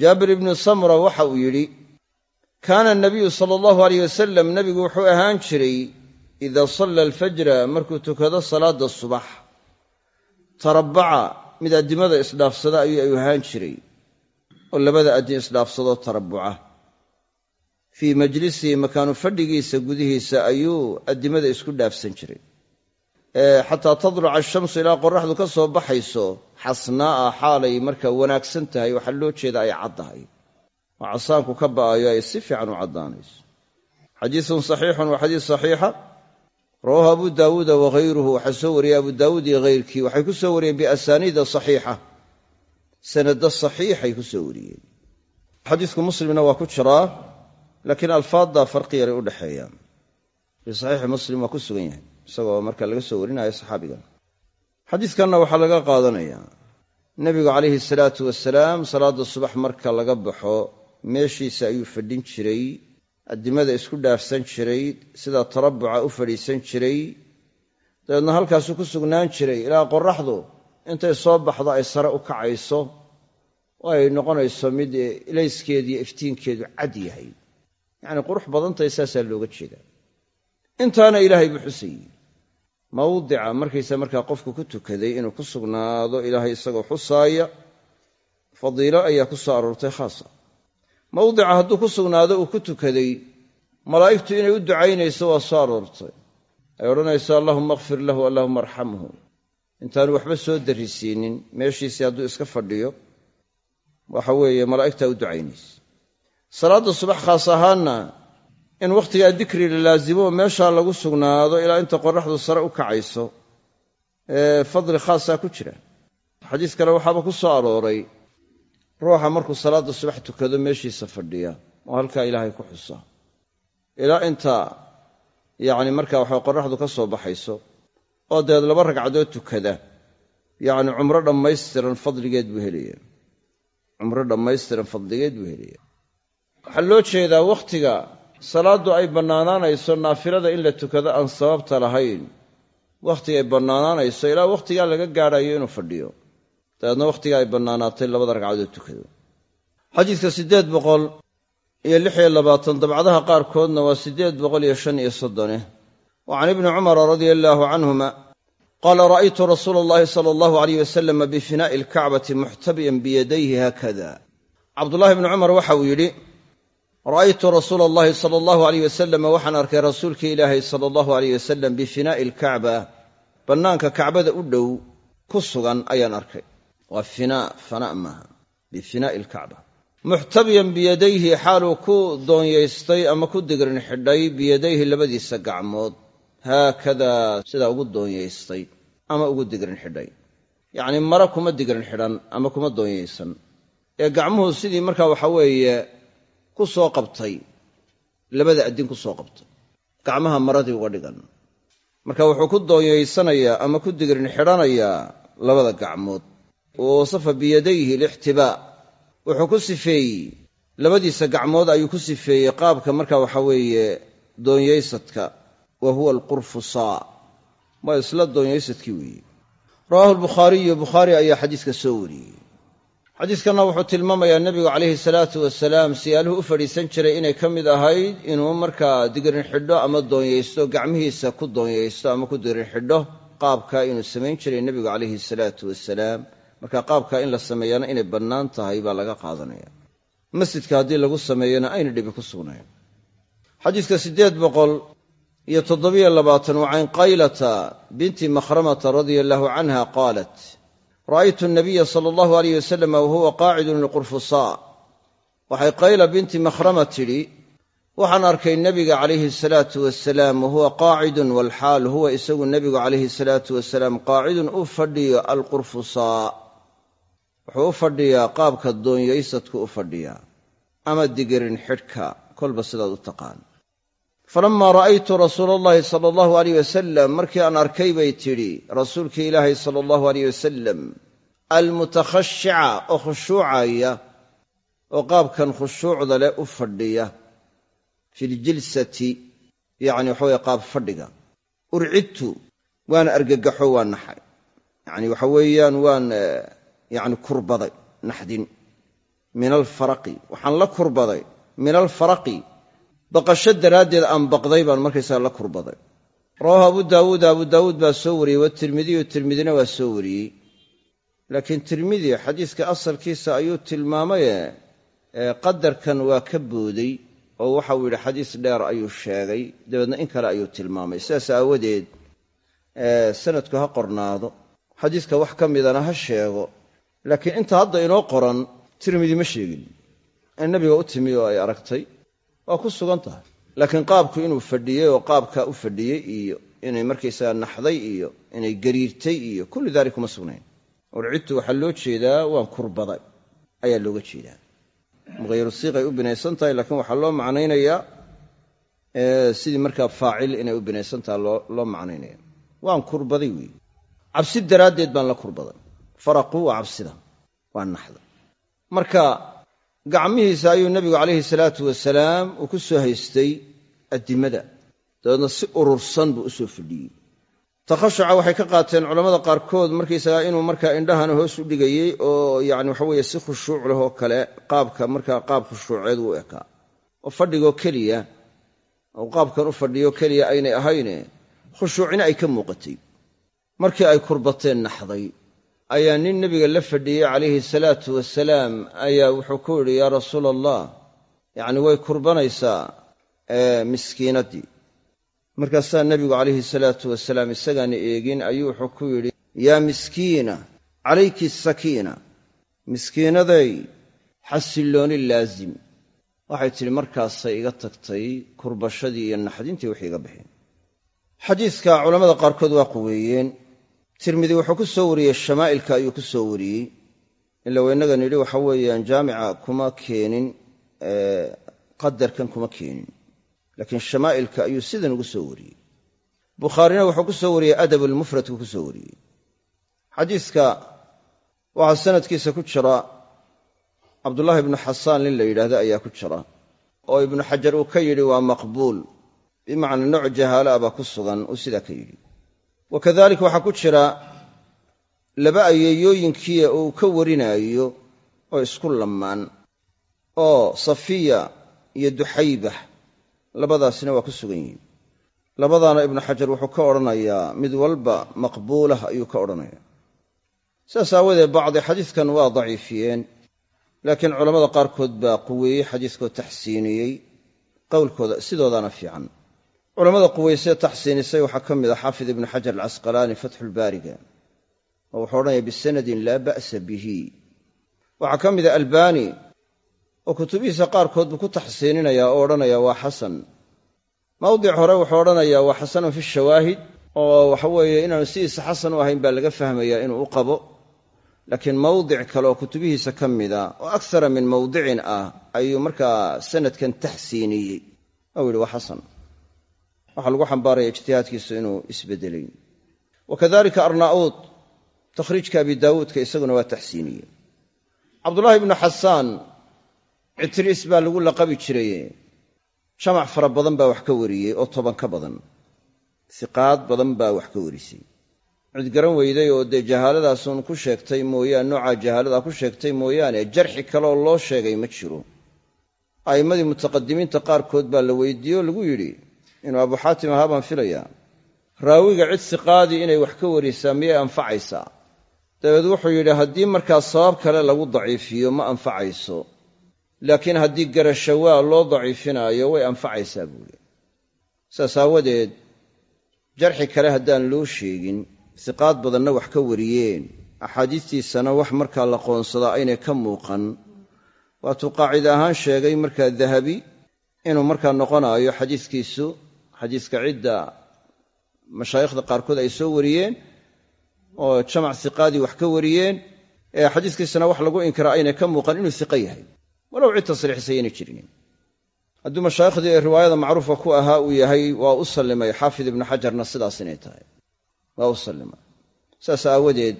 jaabir ibnu samura waxa uu yidhi kaana nabiyu sala allahu aleyh wasalam nebigu wuxuu ahaan jiray idaa salla alfajra markuu tukado salaadda subax tarabbaca mid addimada isdhaafsada ayuu ahaan jiray oo labada addin isdhaafsadoo tarabbuca. Fii majlisihi makaanu fadhigiisa gudihiisa ayuu addimada isku dhaafsan jiray xataa tadluca ashamsu ilaa qoraxdu ka soo baxayso xasnaa'a xaalay marka wanaagsan tahay waxaa loo jeeda ay caddahay oo casaanku ka ba'ayo ay si fiican u caddaanayso. Xadiisun saxiixun waa xadiis saxiixa. Rawaahu abu daawuuda wahayruhu waxaa soo wariyey abu daawuud iyo hayrkii waxay ku soo wariyeen biasaaniida saxiixa. Sanado saxiixay ku soo wariyeen. Xadiisku muslimna waa ku jiraa laakiin alfaadda farqi yaray u dhexeeyaan fii saxiixi muslim waa ku sugan yahay isagoo marka laga soo warinayo saxaabigan. Xadiiskanna waxaa laga qaadanayaa nebigu calayhi salaatu wasalaam salaadda subax marka laga baxo meeshiisa ayuu fadhin jiray addimada isku dhaafsan jiray sidaa tarabbuca u fadhiisan jiray dabeedna halkaasuu ku sugnaan jiray ilaa qoraxdu intay soo baxdo ay sare u kacayso oo ay noqonayso mid ilayskeediiyo iftiinkeedu cad yahay. Yacnii qurux badantay saasaa looga jeedaa. Intaana ilaahay buu xusayey mawdica markaysa markaa qofku ku tukaday inuu ku sugnaado ilaahay isagoo xusaaya fadiilo ayaa ku soo aroortay khaasa mawdica hadduu ku sugnaado uu ku tukaday malaa'igtu inay u ducaynayso waa soo aroortay. Ay odhanayso allahuma akfir lahu allahuma arxamhu intaanu waxba soo darrisiinin meeshiisii hadduu iska fadhiyo waxa weeye malaa'igtaa u ducaynaysa. Salaadda subax khaas ahaanna in wakhtigaa dikri la laasimo meeshaa lagu sugnaado ilaa inta qoraxdu sare u kacayso ee fadli khaasaa ku jira. Xadiis kale waxaaba ku soo arooray ruuxa markuu salaadda subax tukado meeshiisa fadhiya oo halkaa ilaahay ku xusa ilaa inta yacni markaa waxa qoraxdu ka soo baxayso oo dabeed laba ragcadood tukada yacni cumro dhammaystiran fadligeed buu helaya cumro dhammaystiran fadligeed buu helaya waxaa loo jeedaa wakhtiga salaaddu ay bannaanaanayso naafilada in la tukado aan sababta lahayn. Wakhtiga ay bannaanaanayso ilaa wakhtigaa laga gaadhayo inuu fadhiyo. Dabeedna wakhtigaa ay bannaanaatay labada ragcadood tukado. Xadiidka siddeed boqol iyo lix iyo labaatan dabcadaha qaarkoodna waa siddeed boqol iyo shan iyo soddone. Wa can ibni cumara radia allaahu canhuma qaala ra'aytu rasuula allahi sala allahu alayh wasalama bifinaa'i alkacbati muxtabiyan biyadayhi haakada. Cabdullahi bni cumar waxa uu yidhi ra'aytu rasuula allahi sala allahu alayh wasalama waxaan arkay rasuulkii ilaahay sala allahu alayh wasalam bifinaa'i alkacba bannaanka kacbada u dhow ku sugan ayaan arkay. Waa finaa fanaa maaha bifinaa'i alkacba muxtabiyan biyadayhi xaaluu ku doonyaystay ama ku digrin xidhay biyadayhi labadiisa gacmood. Haakadaa sidaa ugu doonyaystay ama ugu digrin xidhay. Yacnii mara kuma digrin xidhan ama kuma doonyaysan. Ee gacmuhu sidii markaa waxa weeye ku soo qabtay labada addin ku soo qabtay. Gacmaha maradii uga dhigan. Marka wuxuu ku doonyaysanayaa ama ku digrin xidhanayaa labada gacmood. Wa wasafa biyadayhi lixtibaa wuxuu ku sifeeyey labadiisa gacmood ayuu ku sifeeyey qaabka marka waxa weeye doonyaysadka. Wa huwa alqurfusaa waa isla doonyaysadkii weeye. Rawaahu albukhaariyu bukhaari ayaa xadiiska soo wariyey xadiiskanna wuxuu tilmaamayaa nebigu calayhi salaatu wasalaam siyaaluhu u fadhiisan jiray inay ka mid ahayd inuu markaa digrin xidho ama doonyaysto gacmihiisa ku doonyaysto ama ku digrin xidho qaabkaa inuu samayn jiray nebigu calayhi salaatu wasalaam. Marka qaabkaa in la sameeyana inay bannaan tahay baa laga qaadanaya. Masjidka haddii lagu sameeyana ayna dhibi ku sugnayn. Xadiiska siddeed boqol iyo toddobiyo labaatan waa qaylata binti makhramata radia allaahu canha qaalat ra'aytu nabiya sala allahu alayh wasalam wahuwa qaacidun liqurfusaa waxay qayla binti makhrama tidhi waxaan arkay nebiga calayhi salaatu wasalaam wahuwa qaacidun walxaal huwa isagu nebigu calayhi salaatu wasalaam qaacidun u fadhiyo alqurfusaa wuxuu u fadhiyaa qaabka doonyaysadku u fadhiyaa ama digirin xidhka kolba sidaad u taqaan falammaa ra'aytu rasuula allahi sala allahu alayh wasalam markii aan arkay bay tidhi rasuulkii ilaahay sala allahu alayh wasalam almutakhashica oo khushuucaya oo qaabkan khushuucda leh u fadhiya fi ljilsati yacni waxaweye qaab fadhiga urcidtu waan argagaxo waan naxay yacni waxa weeyaan waan yacni kurbaday naxdin min alfaraqi waxaan la kurbaday min baqasho daraaddeed aan baqday baan markaysaga la kurbaday. Rawaahu abu daawuud abu daawuud baa soo wariyey watirmidiyu tirmidina waa soo wariyey. Laakiin tirmidi xadiiska asalkiisa ayuu tilmaamaye qadarkan waa ka booday oo waxau yidhi xadiis dheer ayuu sheegay. Dabeedna in kale ayuu tilmaamay. Sidaas aawadeed sanadku ha qornaado. Xadiiska wax ka midana ha sheego. Laakiin inta hadda inoo qoran tirmidi ma sheegin. Ee nebiga u timi oo ay aragtay waa ku sugan tahay. Laakiin qaabku inuu fadhiyey oo qaabkaa u fadhiyey iyo inay markaysaga naxday iyo inay gariirtay iyo kullu daalik kuma sugnayn. Urcidtu waxaa loo jeedaa waan kurbaday ayaa looga jeedaa. Mughayru siiqay u binaysan tahay laakiin waxaa loo macnaynayaa sidii markaa faacil inay u binaysan tahay loo macnaynaya waan kurbaday weeye cabsi daraaddeed baan la kurbaday faraqu waa cabsida waa naxda. Marka gacmihiisa ayuu nebigu calayhi salaatu wasalaam uu ku soo haystay addimada. Dabeedna si urursan buu u soo fadhiyey. Takhashuca waxay ka qaateen culammada qaarkood markaysagaa inuu markaa indhahana hoos u dhigayey oo yacni waxaweeye si khushuuc leh oo kale qaabka markaa qaab khushuuceed u ekaa oo fadhigoo keliya oo qaabkan u fadhiyo keliya aynay ahayne khushuucina ay ka muuqatay. Markii ay kurbateen naxday ayaa nin nebiga la fadhiyey calayhi salaatu wasalaam ayaa wuxuu ku yidhi yaa rasuula allah yacni way kurbanaysaa miskiinaddii markaasaa nebigu calayhi salaatu wasalaam isagaana eegin ayuu wuxuu ku yidhi yaa miskiina calayki sakiina miskiinaday xasillooni laazim. Waxay tidhi markaasay iga tagtay kurbashadii iyo naxdintii wixii iga baxeen. Xadiidka culammada qaarkood waa quweeyeen tirmidi wuxuu ku soo wariyey shamaa'ilka ayuu ku soo wariyey. Ila waynagan yidhi waxa weeyaan jaamica kuma keenin qadarkan kuma keenin. Laakiin shamaa'ilka ayuu sidan ugu soo wariyey. Bukhaarina wuxuu ku soo wariyey adab almufradku ku soo wariyey. Xadiidka waxaa sanadkiisa ku jira cabdullaahi ibnu xasaan nin la yidhaahdo ayaa ku jira oo ibnu xajar uu ka yidhi waa maqbuul. Bimacnaa nooc jahaala ah baa ku sugan uu sidaa ka yidhi wa kadalika waxaa ku jira laba ayeeyooyinkiia uu ka warinaayo oo isku lammaan oo safiya iyo duxaybah labadaasina waa ku sugan yihiin. Labadaana ibnu xajar wuxuu ka odhanayaa mid walba maqbuulah ayuu ka odhanaya sidaas aawadeed bacdi xadiidkan waa daciifiyeen laakiin culammada qaarkood baa quweeyey xadiiskoo taxsiiniyey qowlkooda sidoodaana fiican culammada quweysee taxsiinisay waxaa ka mid a xaafid ibnu xajar alcasqalaani fatxulbaariga oo wuxuu odhanaya bisanadin laa ba'sa bihi. Waxaa ka mida albaani oo kutubihiisa qaarkood buu ku taxsiininayaa oo odhanaya waa xasan. Mawdic hore wuxuu odhanayaa waa xasanun fi shawaahid oo waxa weeye inaanu sidiisa xasan u ahayn baa laga fahmayaa inuu u qabo. Laakiin mawdic kale oo kutubihiisa ka mida oo aksara min mawdicin ah ayuu markaa sanadkan taxsiiniyey. Ou yidhi waa xasan waxaa lagu xambaaraya ijtihaadkiisu inuu isbedelay. Wa kadalika arnaa'uud takhriijka abi daawuudka isaguna waa taxsiiniye cabdullaahi ibnu xasaan citiriis baa lagu laqabi jiraye jamac fara badan baa wax ka wariyey oo toban ka badan. Siqaad badan baa wax ka warisay. Cid garan weyday oo dee jahaaladaasun ku sheegtay mooyaane noocaa jahaaladaa ku sheegtay mooyaane jarxi kaleoo loo sheegay ma jiro. A'immadii mutaqadimiinta qaarkood baa la weydiiye oo lagu yidhi inuu abu xaatim ahaa baan filayaa raawiga cid siqaadii inay wax ka warisaa miyay anfacaysaa dabeed wuxuu yidhi haddii markaa sabab kale lagu daciifiyo ma anfacayso. Laakiin haddii garashawaa loo daciifinaayo way anfacaysaa buuhi saas aawadeed jarxi kale haddaan loo sheegin siqaad badanna wax ka wariyeen. Axaadiistiisana wax markaa la qoonsadaa aynay ka muuqan. Waatuu qaacida ahaan sheegay markaa dahabi inuu markaa noqonaayo xadiiskiisu xadiiska cidda mashaayikhda qaarkood ay soo wariyeen oo jamac siqaadii wax ka wariyeen ee xadiiskiisana wax lagu inkiraa aynay ka muuqan inuu siqo yahay. Walow cid tasriixisay aynay jirin hadduu ee riwaayada macruufka ku ahaa uu yahay waa u sallimay. Xaafid ibnu xajarna sidaas inay tahay. Waa u sallimay. Saas aawadeed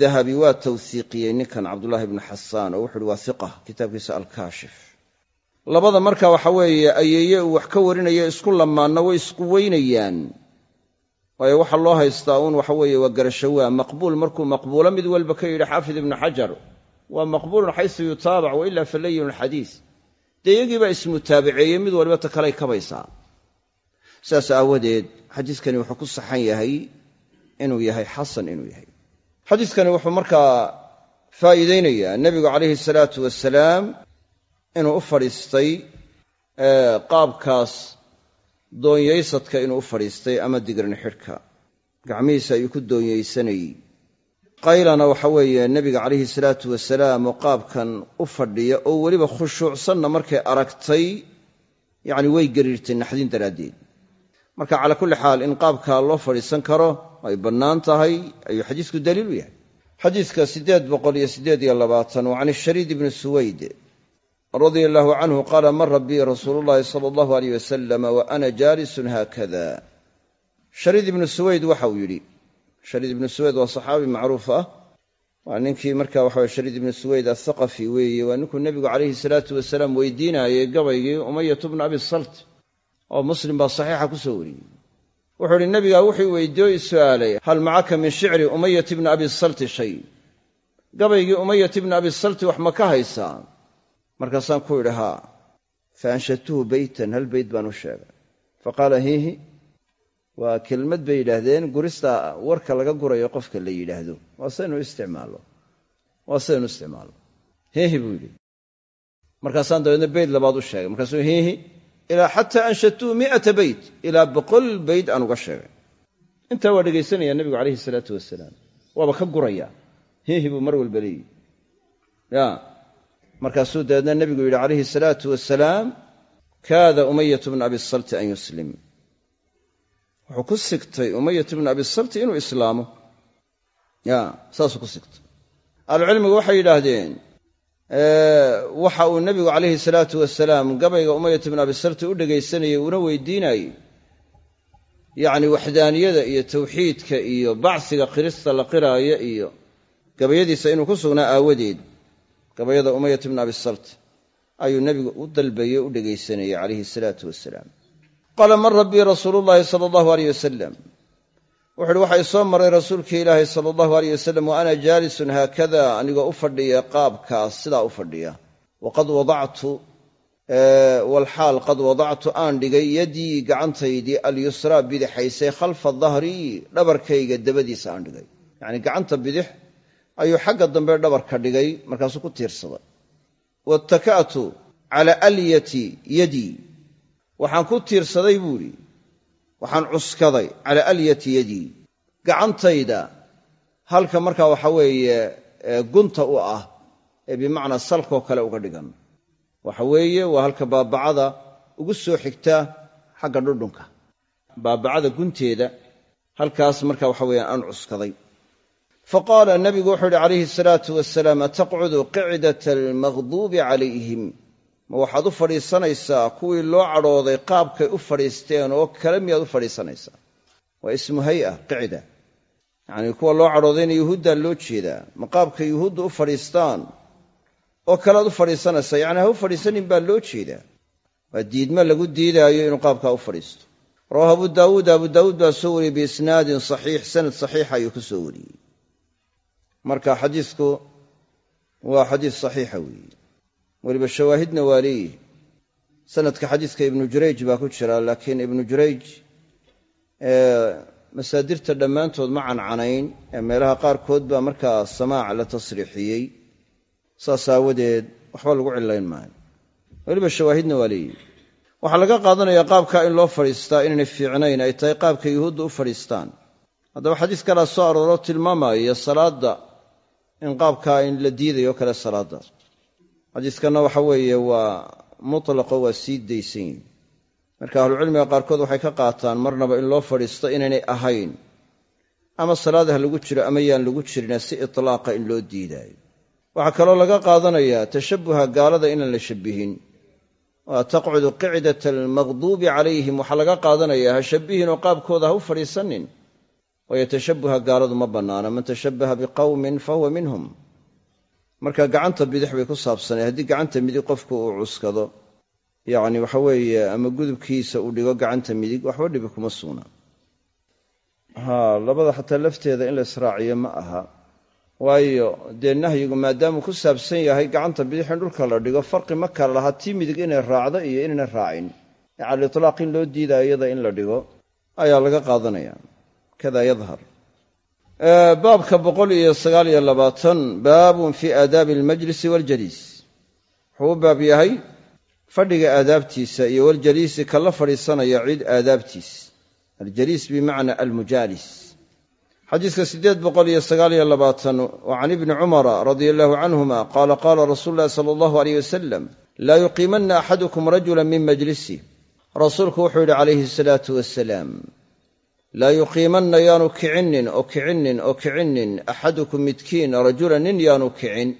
dahabi waa tawsiiqiyey ninkan cabdullaahi ibnu xasaan oo wuxu uhi waa hiqa kitaabkiisa alkaashif labada marka waxa weeye ayeeye uu wax ka warinaya isku lamaanna way isku weynayaan. Waayo waxaa loo haystaa uun waxa weeye waa garashawaa maqbuul. Markuu maqbuulo mid walba ka yidhi xaafid ibnu xajar waa maqbuulun xaysu yutaabac wa ilaa falayinu lxadiis dee iyagii baa ismutaabaceeyey mid waliba ta kaley kabaysaa sidaas aawadeed xadiiskani wuxuu ku saxan yahay inuu yahay xasan inuu yahay. Xadiiskani wuxuu markaa faa'iidaynayaa nebigu calayhi salaatu wasalaam inuu u fadhiistay qaabkaas doonyaysadka inuu u fadhiistay ama digirni xidhka. Gacmihiisa ayuu ku doonyaysanayey qaylana waxa weeye nebiga calayhi salaatu wasalaam oo qaabkan u fadhiya oo weliba khushuucsanna markay aragtay yacni way gariirtay naxdin daraaddeed. Marka calaa kulli xaal in qaabkaa loo fadhiisan karo ay bannaan tahay ayuu xadiisku daliil u yahay. Xadiiska siddeed boqol iyo siddeed iyo labaatan waa ishariid ibni suwayd radia allaahu canhu qaala mara bii rasuulu llaahi sala allahu aleyh wasalama wa ana jaalisun haakada shariid ibnu suwayd waxa uu yidhi. Shariid ibnu suwayd waa saxaabi macruuf ah. Waa ninkii marka waxawe shariid ibnu suwayd athaqafi weeye waa ninkuu nebigu calayhi salaatu wasalaam weydiinaayey gabaygii umayatu bna abi salt oo muslim baa saxiixa ku soo wariyey. Wuxuu idhi nebigaa wuxuu weydiiyo i su'aalay hal macaka min shicri umayati bni abi salti shay? Gabaygii umayat bni abi salti wax ma ka haysaa markaasaan ku idhi haa fa anshadtuhu beytan hal beyt baan u sheegay. Fa qaala hiihi waa kelmad bay yidhaahdeen gurista warka laga gurayo qofka la yidhaahdo. Waa saynu isticmaallo waa saynu isticmaallo hiihi buu yidhi. Markaasaan dabeedna beyt labaad u sheegay. Markaasuu hiihi ilaa xataa anshadtuhu mi'ata beyt ilaa boqol beyt aan uga sheegay. Intaa waa dhegaysanaya nebigu calayhi salaatu wasalaam waaba ka guraya. Hiihi buu mar walba leeyihi markaasuu dabeedna nebigu yidhi calayhi salaatu wasalaam kaada umayatu bna abi salti an yuslim. Wuxuu ku sigtay umayatu bna abi salti inuu islaamo. Ya saasuu ku sigtay. Ahlucilmigu waxay yidhaahdeen waxa uu nebigu calayhi salaatu wasalaam gabayga umayat bna abi salti u dhegaysanayey una weydiinayey yacni waxdaaniyada iyo tawxiidka iyo bacsiga qirista la qiraayo iyo gabayadiisa inuu ku sugnaa aawadeed gabayada umayat bna abi salt ayuu nebigu u dalbayey u dhegaysanayey calayhi salaatu wasalaam qaala mara rasuulu llaahi sala allahu aleyh wasalam wuxu uhi waxay soo maray rasuulkii ilaahi sala allahu aleyh wasalam wa ana jaalisun haakada anigoo u fadhiya qaabkaas sidaa u fadhiya. Waqad wadactu walxaal qad wadactu aan dhigay yaddii gacantaydii alyusraa bidixaysay khalfa dahrii dhabarkayga dabadiisa aan dhigay. Yacnii gacanta bidix ayuu xagga dambe dhabarka dhigay markaasuu ku tiirsaday waattaka'tu cala alyati yadii waxaan ku tiirsaday buu idhi waxaan cuskaday calaa alyati yadii gacantayda halka markaa waxa weeye gunta u ah ee bimacnaa salkoo kale uga dhigan. Waxa weeye waa halka baabacada ugu soo xigta xagga dhudhunka baabacada gunteeda halkaas marka waxa weeyaan aan cuskaday fa qaala nabigu wuxuu uhi calayhi asalaatu wasalaam ataqcudu qicdata almaqduubi calayhim ma waxaad u fadhiisanaysaa kuwii loo cadhooday qaabkay u fadhiisteen oo kale miyaad u fadhiisanaysaa waa ismu hay'a qicda yacnii kuwa loo cadhoodayna yuhuuddaa loo jeedaa ma qaabkay yuhuudda u fadhiistaan oo kalead u fadhiisanaysaa yacni ha u fadhiisanin baa loo jeedaa waa diidma lagu diidaayo inuu qaabkaa u fadhiisto rawahu abu daawuud abu daawuud baa soo wariyey biisnaadin saxiix sanad saxiixa ayuu ku soo wariyey marka xadiisku waa xadiis saxiixa weeye weliba shawaahidna waa leeyihi sanadka xadiiska ibnu jurayj baa ku jira laakiin ibnu jurayj masaadirta dhammaantood ma cancanayn ee meelaha qaarkood baa markaa samaac la tasriixiyey. Saas aawadeed waxba lagu cillayn maayo. Weliba shawaahidna waa leeyihi waxaa laga qaadanayaa qaabkaa in loo fadhiistaa inaynay fiicnayn ay tahay qaabka yuhuudda u fadhiistaan. Haddaba xadiis kalaa soo arooroo tilmaamaya salaadda in qaabkaa in la diidayo kale salaadda xadiiskanna waxa weeye waa mutlaqo waa sii daysan yihiin marka ahlucilmiga qaarkood waxay ka qaataan marnaba in loo fadhiisto inaynay ahayn. Ama salaadaha lagu jiro ama yaan lagu jirina si itlaaqa in loo diidaayo. Waxaa kaloo laga qaadanayaa tashabbuha gaalada inaan la shabbihin. Waa taqcudu qicdata almaqduubi calayhim. Waxaa laga qaadanayaa ha shabbihinoo qaabkooda ha u fadhiisanin waayo tashabbuha gaaladu ma bannaana man tashabbaha biqawmin fahuwa minhum. Marka gacanta bidix bay ku saabsanay. Haddii gacanta midig qofku uu cuskado yacni waxa weeye ama gudubkiisa uu dhigo gacanta midig waxba dhibi kuma sugna haa labada xataa lafteeda in la israaciyo ma aha. Waayo dee nahyigu maadaamuu ku saabsan yahay gacanta bidix in dhulka la dhigo farqi ma kala laha tii midig inay raacdo iyo inayna raacin. Ee cala itlaaq in loo diidaayo iyada in la dhigo ayaa laga qaadanaya kada yadhar baabka boqol iyo sagaal iyo labaatan baabun fii aadaabi almajlisi waljaliis. Wuxuu u baab yahay fadhiga aadaabtiisa iyo waljaliisi ka la fadhiisanaya cid aadaabtiis. Aljaliis bimacna almujaalis. Xadiiska siddeed boqol iyo sagaal iyo labaatan wa can ibni cumara radia allahu canhuma qaala qaala rasuulu llahi sala allahu aleyh wasalam laa yuqiimanna axadukum rajula min majlisih rasuulku wuxuu yidhi calayhi asalaatu wasalaam laa yuqiimanna yaanu kicinin oo kicinin oo kicinin axadukum midkiin rajula nin yaanu kicin.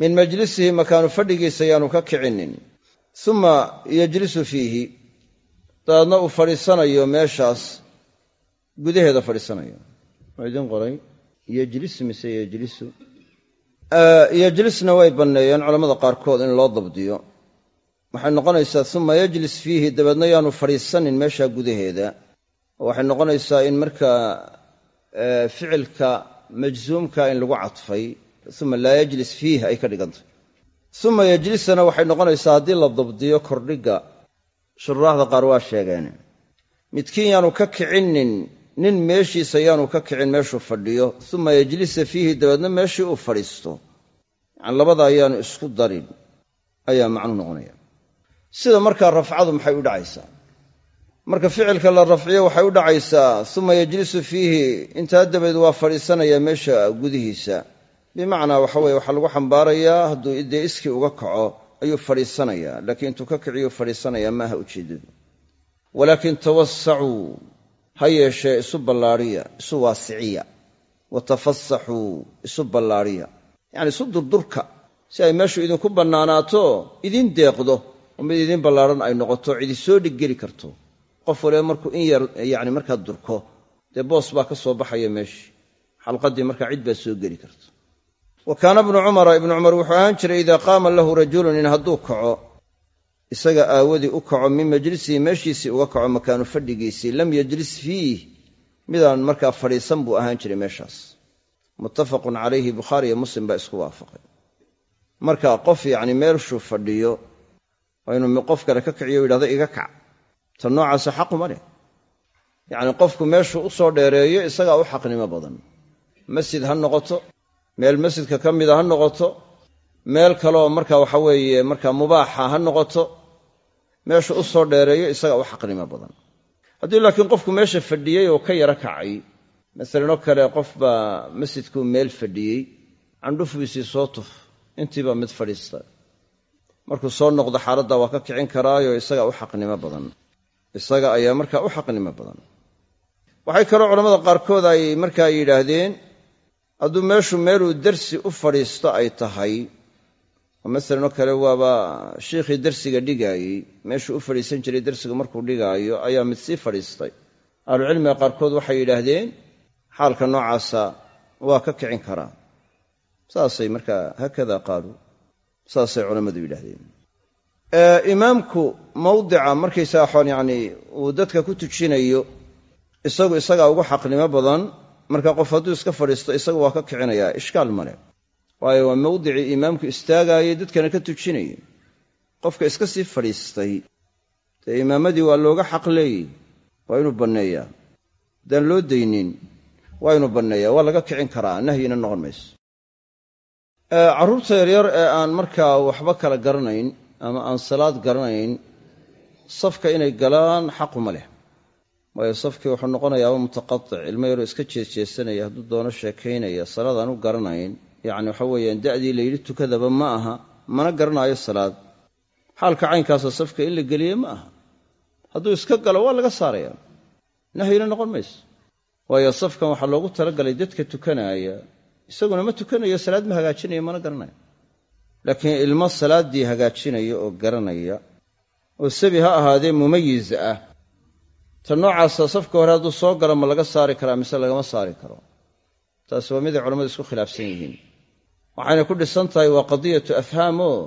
Min majlisihi makaanu fadhigiisa yaanu ka kicinin uma yejlisu fiihi. Dabeedna uu fadhiisanayo meeshaas gudaheeda fadhiisanayo. Waa idin qoray? Yejlisu mise yejlisu yejlisna way banneeyeen culammada qaarkood in loo dabdiyo. Waxay noqonaysaa uma yejlis fiihi dabeedna yaanu fadhiisanin meesha gudaheeda waxay noqonaysaa in markaa ficilka majzuumka in lagu cadfay uma laa yajlis fiih ay ka dhigantay. Uma yejlisana waxay noqonaysaa haddii la dabdiyo kordhigga shuraaxda qaar waa sheegeen. Midkiin yaanu ka kicinin nin meeshiisa yaanu ka kicin meeshuu fadhiyo uma yejlisa fiihi dabeedna meeshii uu fadhiisto. Yani labada ayaanu isku darin ayaa macnuu noqonaya. Sida markaa rafcadu maxay u dhacaysaa marka ficilka la rafciyo waxay u dhacaysaa uma yejlisu fiihi intaa dabadeed waa fadhiisanayaa meesha gudihiisa. Bimacnaa waxa weye waxaa lagu xambaarayaa hadduu dee iskii uga kaco ayuu fadhiisanayaa laakiin intuu ka kiciyuu fadhiisanayaa maaha ujeeddadu walaakin tawasacuu ha yeeshee isu ballaadhiya isu waasiciya. Wa tafasaxuu isu ballaadhiya yacni isu durdurka. Si ay meeshu idinku bannaanaato idiin deeqdo oo mid idiin ballaadhan ay noqoto cidi soo dhiggeli karto qof waliba markuu in yar yacni markaa durko dee boos baa ka soo baxaya meeshii xalqaddii markaa cid baa soo geli karta wa kaana ibnu cumara ibnu cumar wuxuu ahaan jiray idaa qaama lahu rajulun in hadduu kaco isaga aawadii u kaco min majlisihi meeshiisii uga kaco makaanu fadhigiisii lam yajlis fiih. Midaan markaa fadhiisan buu ahaan jiray meeshaas. Muttafaqun calayhi bukhaari iyo muslim baa isku waafaqay. Marka qof yacni meelshuu fadhiyo waa inuu qof kale ka kiciyo o yidhahdo iga kac ta noocaasa xaquma leh. Yacni qofku meeshuu u soo dheereeyo isagaa u xaqnimo badan. Masjid ha noqoto meel masjidka ka mida ha noqoto meel kaleoo marka waxa weeye markaa mubaaxa ha noqoto meeshuu u soo dheereeyo isagaa u xaqnimo badan. Haddii laakiin qofku meesha fadhiyey oo ka yaro kacay masalanoo kale qof baa masjidkuu meel fadhiyey candhufbiisii soo tuf intiibaa mid fadhiista. Markuu soo noqdo xaaladda waa ka kicin karaayo isagaa u xaqnimo badan isaga ayaa markaa u xaqnimo badan. Waxay kaloo culammada qaarkood ay markaa yidhaahdeen hadduu meeshu meeluu dersi u fadhiisto ay tahay oo masalan oo kale waaba shiikhii dersiga dhigaayey meeshuu u fadhiisan jiray dersiga markuu dhigaayo ayaa mid sii fadhiistay. Ahlucilmiga qaarkood waxay yidhaahdeen xaalka noocaasa waa ka kicin karaa. Saasay markaa haakada qaaluu saasay culammadu yidhaahdeen imaamku mawdica markaysaga xoon yacni uu dadka ku tujinayo isagu isagaa ugu xaqnimo badan marka qof hadduu iska fadhiisto isagu waa ka kicinayaa ishkaal male waayo waa mawdicii imaamku istaagaayey dadkana ka tujinayay. Qofka iska sii fadhiistay dee imaamadii waa looga xaq leeyey waa inuu banneeyaa. Haddaan loo daynin waa inuu banneeyaa waa laga kicin karaa nahyina noqon mayso. Carruurta yaryar ee aan markaa waxba kala garanayn ama aan salaad garanayn safka inay galaan xaquma leh. Waayo safkii wuxuu noqonayaaba mutaqatic ilmo yaroo iska jeesjeesanaya hadduu doono sheekaynaya salaad aan u garanayn yacni waxa weeyaan da'dii layidhi tukadaba ma aha mana garanaayo salaad. Xaalka caynkaasa safka in la geliye ma aha. Hadduu iska galo waa laga saaraya nahyina noqon mayso. Waayo safkan waxaa loogu talagalay dadka tukanaaya isaguna ma tukanayo salaad ma hagaajinayo mana garanayo laakiin ilmo salaaddii hagaajinaya oo garanaya oo sabi ha ahaadee mumayiz ah. Ta noocaasa safka hore hadduu soo galo ma laga saari karaa mise lagama saari karo. Taasi waa miday culammadu isku khilaafsan yihiin. Waxayna ku dhisan tahay waa qadiyatu afhaamoo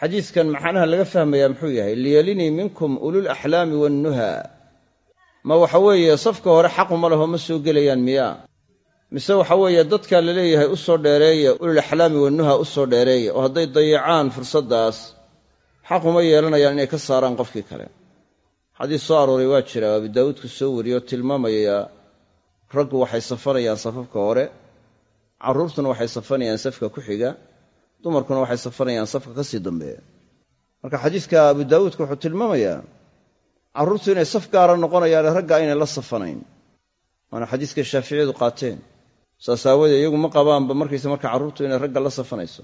xadiidkan macnaha laga fahmayaa muxuu yahay liyalinii minkum ulul axlaami waannuha ma waxa weeye safka hore xaquma leho ma soo gelayaan miyaa mise waxa weeye dadkaa la leeyahay u soo dheereeya ulil axlaami wanuha u soo dheereeya oo hadday dayacaan fursaddaas xaquma yeelanayaan inay ka saaraan qofkii kale. Xadiis soo arooray waa jira abu daawuudku soo wariyey oo tilmaamaya raggu waxay safanayaan safafka hore carruurtuna waxay safanayaan safka ku xiga dumarkuna waxay safanayaan safka ka sii dambeeya. Marka xadiiska abu wuxuu tilmaamayaa carruurtu inay saf gaara noqonayaane ragga aynay la safanayn waana xadiiska shaaficiyadu qaateen saas iyagu ma qabaanba markaysa marka carruurtu inay ragga la safanayso.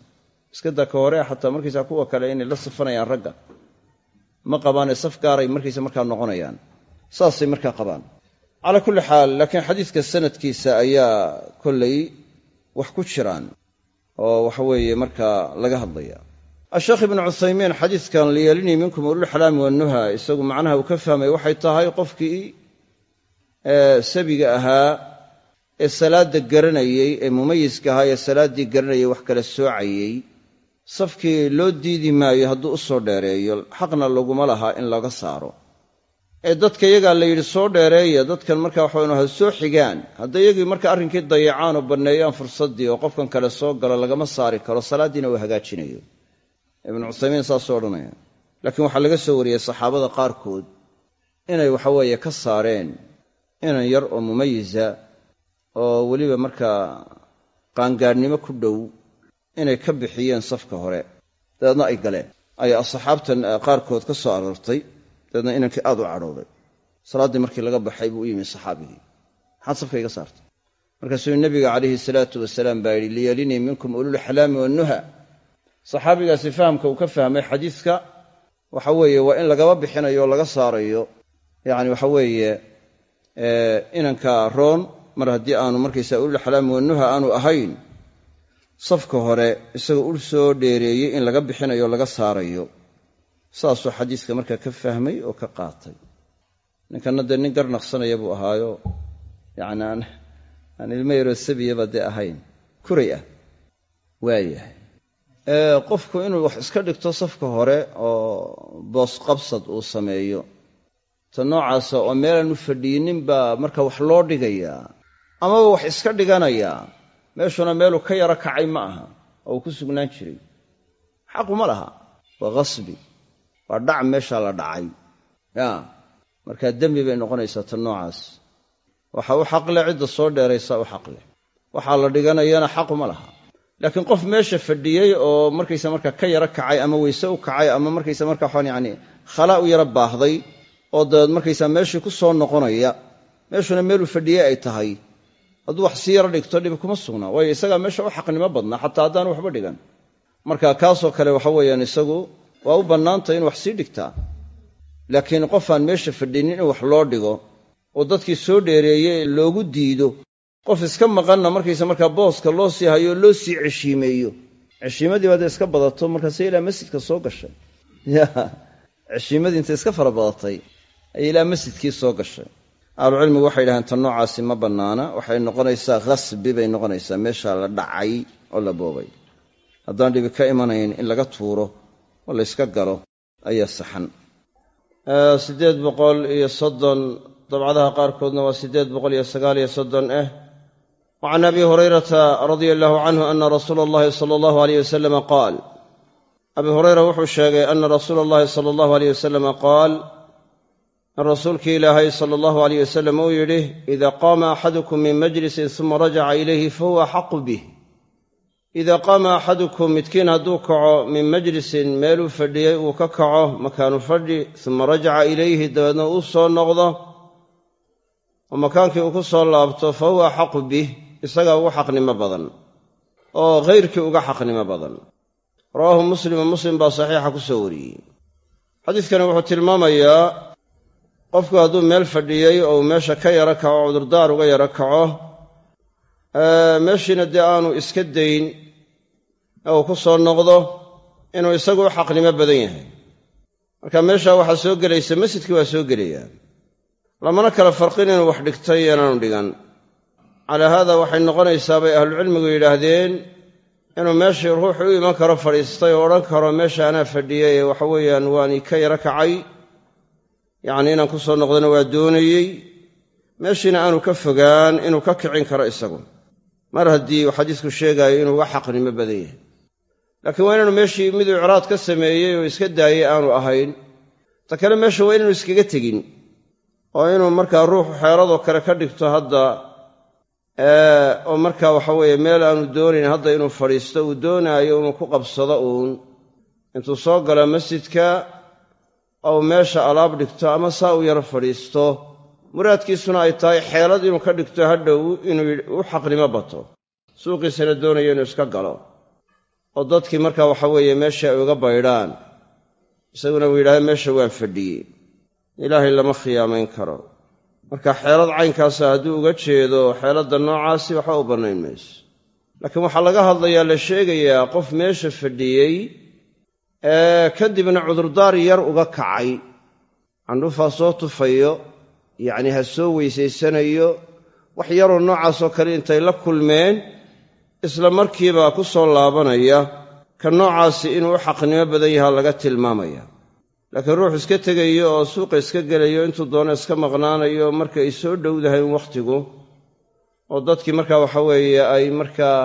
Iskadaa ka hore xataa markaysa kuwa kale inay la safanayaan ragga. Ma qabaane saf gaaray markaysa markaa noqonayaan. Saasay markaa qabaan. Calaa kulli xaal laakiin xadiiska sanadkiisa ayaa kollay wax ku jiraan oo waxa weeye markaa laga hadlaya asheekh ibnu cuthaymiin xadiidkan liyelinii minkum ululxalaami wannuha isagu macnaha uu ka fahmay waxay tahay qofkii sabiga ahaa ee salaadda garanayey ee mumayiska ahaa ee salaaddii garanayay wax kala soocayey safkii loo diidi maayo hadduu u soo dheereeyo xaqna laguma lahaa in laga saaro. Ee dadka iyagaa la yidhi soo dheereeya dadkan marka waxaanu ha soo xigaan. Hadday iyagii marka arrinkii dayacaan oo banneeyaan fursaddii oo qofkan kale soo galo lagama saari karo salaaddiina uu hagaajinayo. Ibnu cuthaymiin saasuu odhanaya. Laakiin waxaa laga soo wariyey saxaabada qaarkood inay waxaweeye ka saareen inan yar oo mumayisa oo weliba markaa qaangaadhnimo ku dhow inay ka bixiyeen safka hore dabeedna ay galeen. Ayaa asxaabtan qaarkood ka soo aroortay dabeedna inankii aad u cadhooday salaaddii markii laga baxay buu u yimi saxaabigii. Maxaad safka iga saartay? Markaasuu nebiga calayhi salaatu wasalaam baa yidhi liyelinii minkum ululxalaami wannuha saxaabigaasi fahamka uu ka fahmay xadiiska waxa weeye waa in lagaba bixinayo o laga saarayo. Yacni waxa weeye inanka roon mar haddii aanu markaysa ululxalaami wannuha aanu ahayn safka hore isagoo ul soo dheereeyey in laga bixinayo o laga saarayo. Saasuu xadiiska markaa ka fahmay oo ka qaatay. Ninkanna dee nin gar naqsanaya buu ahaayo. Yacni aan ilmo yaroo sabiyaba dee ahayn. Kuray ah. Waayahay qofku inuu wax iska dhigto safka hore oo boosqabsad uu sameeyo ta noocaasa oo meelaan u fadhiinin baa marka wax loo dhigayaa amaba wax iska dhiganayaa meeshuna meeluu ka yaro kacay ma aha oo uu ku sugnaan jiray. Xaquma laha. Waa qasbi waa dhac meeshaa la dhacay. Ya. Markaa dembi bay noqonaysaa ta noocaas. Waxa u xaqleh cidda soo dheeraysa u xaqleh waxaa la dhiganayana xaquma laha. Laakiin qof meesha fadhiyey oo markaysa marka ka yaro kacay ama weyse u kacay ama markaysa marka waxaan yacni khalaa u yaro baahday oo dabeed markaysaa meeshii ku soo noqonaya meeshuna meeluu fadhiyey ay tahay hadduu wax sii yaro dhigto dhibi kuma sugnaa. Waayo isagaa meesha u xaqnimo badnaa xataa haddaan waxba dhigan. Marka kaasoo kale waxa weeyaan isagu waa u bannaantay in wax sii dhigtaa. Laakiin qofaan meesha fadhinin in wax loo dhigo oo dadkii soo dheereeyey loogu diido qof iska maqanna markaysa markaa booska loo sii hayo loo sii ceshiimeeyo. Ceshiimadii baad iska badato markaase ilaa masjidka soo gashay. [LAUGHS] Ya ceshiimadii intay iska fara badatay ayay ilaa masjidkii soo gashay ahlucilmigu waxay yidhahdeen tan noocaasi ma bannaana. Waxay noqonaysaa khasbi bay noqonaysaa. Meeshaa la dhacay oo la boobay. Haddaan dhibi ka imanayn in laga tuuro oo layska galo ayaa saxan. Siddeed boqol iyo soddon dabcadaha qaarkoodna waa siddeed boqol iyo sagaal iyo soddon ah wa abi hurayrata radia allahu canhu ana rasuula allahi sala allahu aleyh wasalama qaal. Abi hurayra wuxuu sheegay ana rasuula allahi sala allahu aleyh wasalama qaal in rasuulkii ilaahay sala allahu aleyh wasalam uu yidhi ida qaama axadukum min majlisin suma rajaca ilayhi fahuwa axaqu bih. Idaa qaama axadukum midkiin hadduu kaco min majlisin meeluu fadhiyey uu ka kaco makaanu fadhi suma rajaca ilayhi dabeedna uu soo noqdo oo makaankii uu ku soo laabto fa huwa axaqu bih isagaa ugu xaqnimo badan oo khayrkii uga xaqnimo badan. Rawaahu muslimu muslim baa saxiixa ku soo wariyey. Xadiidkani wuxuu tilmaamayaa qofku hadduu meel fadhiyey oo uu meesha ka yaro kaco cudurdaar uga yaro kaco meeshiina dee aanu iska dayn ee uu ku soo noqdo inuu isagu u xaqnimo badan yahay. Marka meeshaa waxaa soo gelaysa masjidkii waa soo gelayaa lamana kala farqin inuu wax dhigtay inaanu dhigan. Calaa haada waxay noqonaysaa bay ahlucilmigu yidhaahdeen inuu meeshii ruuxu u iman karo fadhiistay oo odhan karo meesha anaa fadhiyey ee waxa weeyaan waani ka yaro kacay yacnii inaan ku soo noqdona waa doonayey meeshiina aanu ka fogaan inuu ka kicin karo isagu. Mar haddii uu xadiisku sheegaayo inuu uga xaqnimo badan yahay. Laakiin waa inaanu meeshii miduu icraad ka sameeyey oo iska daayey aanu ahayn. Ta kale meesha waa inaanu iskaga tegin oo inuu markaa ruuxu xeeradoo kale ka dhigto hadda oo markaa waxa weeye meel aanu doonayn hadda inuu fadhiisto uu doonaayo inuu ku qabsado uun. Intuu soo galo masjidka ou meesha alaab dhigto ama saa u yaro fadhiisto muraadkiisuna ay tahay xeelad inuu ka dhigto hadhow inuu u xaqnimo bato. Suuqiisana doonayo inuu iska galo. Oo dadkii markaa waxa weeye meesha ay uga baydhaan isaguna uu yidhahda meesha waan fadhiyey. Ilaahay lama khiyaamayn karo. Marka xeelad caynkaasa hadduu uga jeedo xeeladda noocaasi waxba u bannayn mayso laakiin waxaa laga hadlayaa la sheegayaa qof meesha fadhiyey kadibna cudurdaar yar uga kacay. Candhufaa soo tufayo yacnii ha soo weysaysanayo wax yaroo noocaasoo kale intay la kulmeen isla markiiba ku soo laabanaya ka noocaasi inuu u xaqnimo badan yahaa laga tilmaamaya. Laakiin ruux iska tegayo oo suuqa iska gelayo intuu doono iska maqnaanayo marka ay soo dhowdahayn wakhtigu oo dadkii markaa waxa weeye ay markaa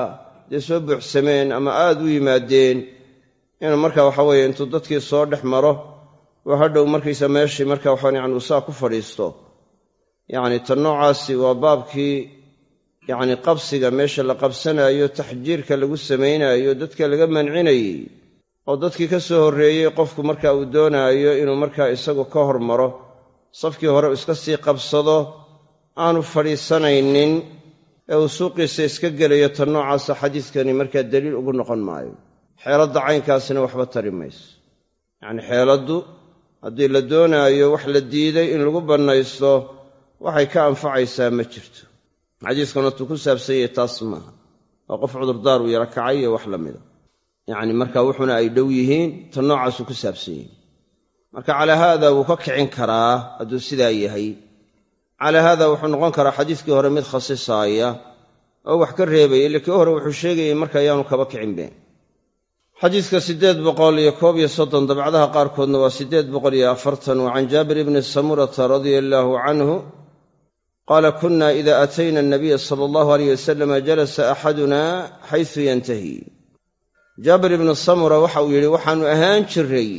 dee soo buuxsameen ama aad u yimaadeen inuu marka waxa weeye intuu dadkii soo dhex maro oo hadhow markiisa meeshii marka waxaan yani uu saa ku fadhiisto. Yacni tan noocaasi waa baabkii yacni qabsiga meesha la qabsanaayo taxjiirka lagu samaynaayo dadka laga mancinayey oo dadkii ka soo horreeyey qofku marka uu doonaayo inuu markaa isagu ka hormaro safkii hore iska sii qabsado aanu fadhiisanaynin ee uu suuqiisa iska gelayo tan noocaasa xadiiskani markaa daliil ugu noqon maayo xeeladda caynkaasina waxba tari mayso. Yacnii xeeladdu haddii la doonaayo wax la diiday in lagu bannaysto waxay ka anfacaysaa ma jirto. Xadiiskuna tuu ku saabsan yahay taas maaha. Waa qof cudurdaar uu yaro kacay iyo wax la mida yacni marka wuxuna ay dhow yihiin tan noocaasuu ku saabsan yihiin marka calaa haada wuu ka kicin karaa hadduu sidaa yahay. Calaa haada wuxuu noqon karaa xadiiskii hore mid khasisaaya oo wax ka reebaya ille kii hore wuxuu sheegayay marka ayaanu kaba kicinbe xadiiska siddeed boqol iyo koob iyo soddon dabcdaha qaarkoodna waa siddeed boqol iyo afartan wa can jaabir ibni samurata radia allaahu canhu qaala kunna ida atayna anabiya sala allahu aleyh wasalama jalasa axaduna xaysu yantahi. Jaabir ibnu samura waxa uu yidhi waxaannu ahaan jiray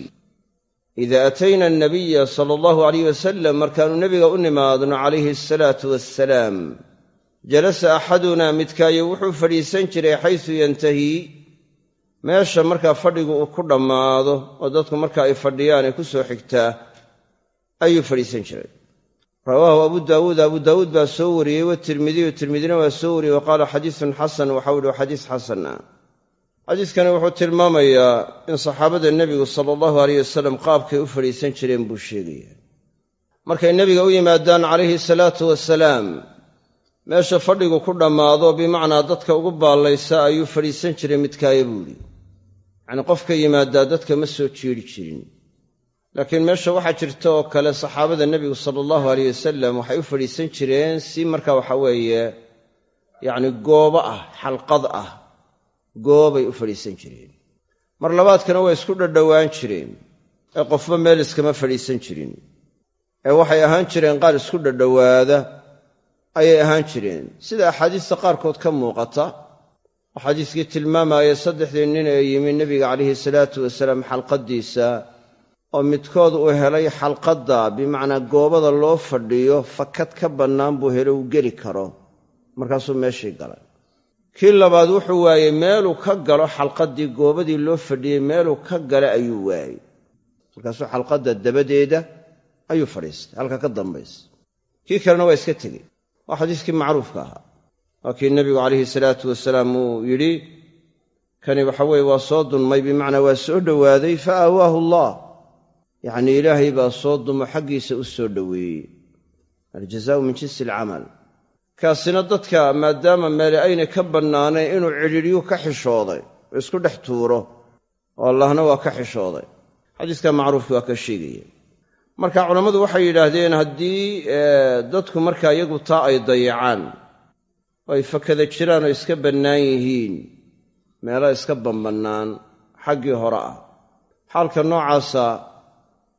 ida atayna anabiya sala allahu alayh wasalam markaannu nebiga u nimaadno calayhi asalaatu wassalaam jalasa axadunaa midkaayo wuxuu fadhiisan jiray xaysu yantahi meesha markaa fadhigu uu ku dhammaado oo dadku marka ay fadhiyaan ee ku soo xigtaa ayuu fadhiisan jiray. Rawaahu abu daawuud abu daawuud baa soo wariyey watirmidiyu tirmidina waa soo wariyey wa qaala xadiisun xasan waxau yihi waa xadiis xasan ah. Xadiiskani wuxuu tilmaamayaa in saxaabada nebigu sala allahu aleyh wasalam qaabkay u fadhiisan jireen buu sheegaya. Markay nebiga u yimaadaan calayhi salaatu wasalaam meesha fadhigu ku dhammaado bimacnaa dadka ugu baallaysa ayuu fadhiisan jiray midkaayo buu yacnii qofka yimaadaa dadka ma soo jiiri jirin. Laakiin meesha waxaa jirta oo kale saxaabada nebigu sala allahu aleyh wasalam waxay u fadhiisan jireen si marka waxa weeye yacni goobo ah xalqad ah goobay u fadhiisan jireen. Mar labaadkana waa isku dhadhowaan jireen ee qofba meel iskama fadhiisan jirin. Ee waxay ahaan jireen qaar isku dhadhowaada ayay ahaan jireen. Sida axaadiista qaarkood ka muuqata oo tilmaamaya saddexdii nin ee yimi nebiga calayhi salaatu wasalaam xalqaddiisa oo midkood uu helay xalqadda bimacnaa goobada loo fadhiyo fakad ka bannaan buu helo uu geli karo. Markaasuu meeshii galay. Kii labaad wuxuu waayey meeluu ka galo xalqaddii goobadii loo fadhiyey meeluu ka gala ayuu waayey markaasuu xalqadda dabadeeda ayuu fadhiistay halka ka dambaysa kii kalena waa iska tegey. Waa xadiiskii macruufka ahaa waa nebigu calayhi salaatu wasalaam uu yidhi kani waxa weeye waa soo dunmay bimacnaa waa soo dhowaaday fa aawaahu allah. Yacnii ilaahay baa soo dumo xaggiisa u soo dhoweeyey aljazaau min jinsi alcamal. Kaasina dadka maadaama meele aynay ka bannaanayn inuu cidhiidhyu ka xishooday oo isku dhex tuuro oo allahna waa ka xishooday. Xadiiska macruufki waa ka sheegaya marka culammadu waxay yidhaahdeen haddii dadku markaa iyagu taa ay dayacaan oo ay fakada jiraan oo iska bannaan yihiin. Meelo iska bambannaan. Xaggii hore ah. Xaalka noocaasa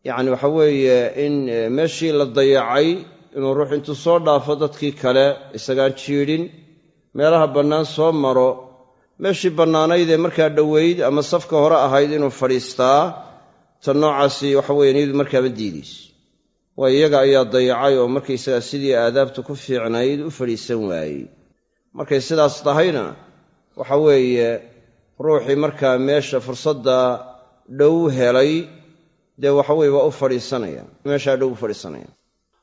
yacni waxa weeye in meeshii la dayacay inuu ruux intuu soo dhaafo dadkii kale isagaan jiidhin. Meelaha bannaan soo maro. Meeshii bannaanaydee markaa dhoweyd ama safka hore ahayd inuu fadhiistaa ta noocaasi waxa weeye niyadu markaama diidayso waa iyaga ayaa dayacay oo markaysagaa sidii aadaabta ku fiicnayd u fadhiisan waayey markay sidaas tahayna waxa weeye ruuxii markaa meesha fursadda dhow helay dee waxaweye waa u fadhiisanaya. Meeshaa dhow u fadhiisanaya.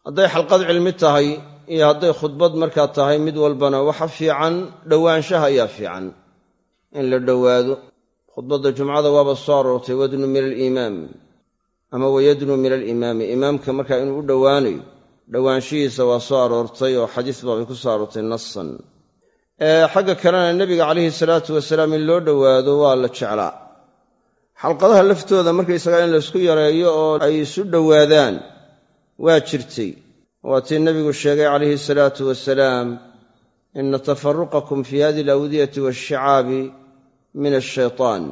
Hadday xalqad cilmi tahay iyo hadday khudbad markaa tahay mid walbana waxa fiican dhowaanshaha ayaa fiican in la dhowaado. Khudbadda jumcada waaba soo aroortay wadnu min aliimaam. Ama wayadnu min aliimaami. Imaamka markaa inuu u dhowaanayo dhowaanshihiisa waa soo aroortay oo xadiis baabay ku soo aroortay nasan xagga kalena nebiga calayhi salaatu wasalaam in loo dhowaado waa la jeclaa. Xalqadaha laftooda markaysagaa in laysku yareeyo oo ay isu dhowaadaan waa jirtay. Waa tii nebigu sheegay calayhi salaatu wasalaam ina tafaruqakum fii hadihi alawdiyati waashicaabi min ashaytaan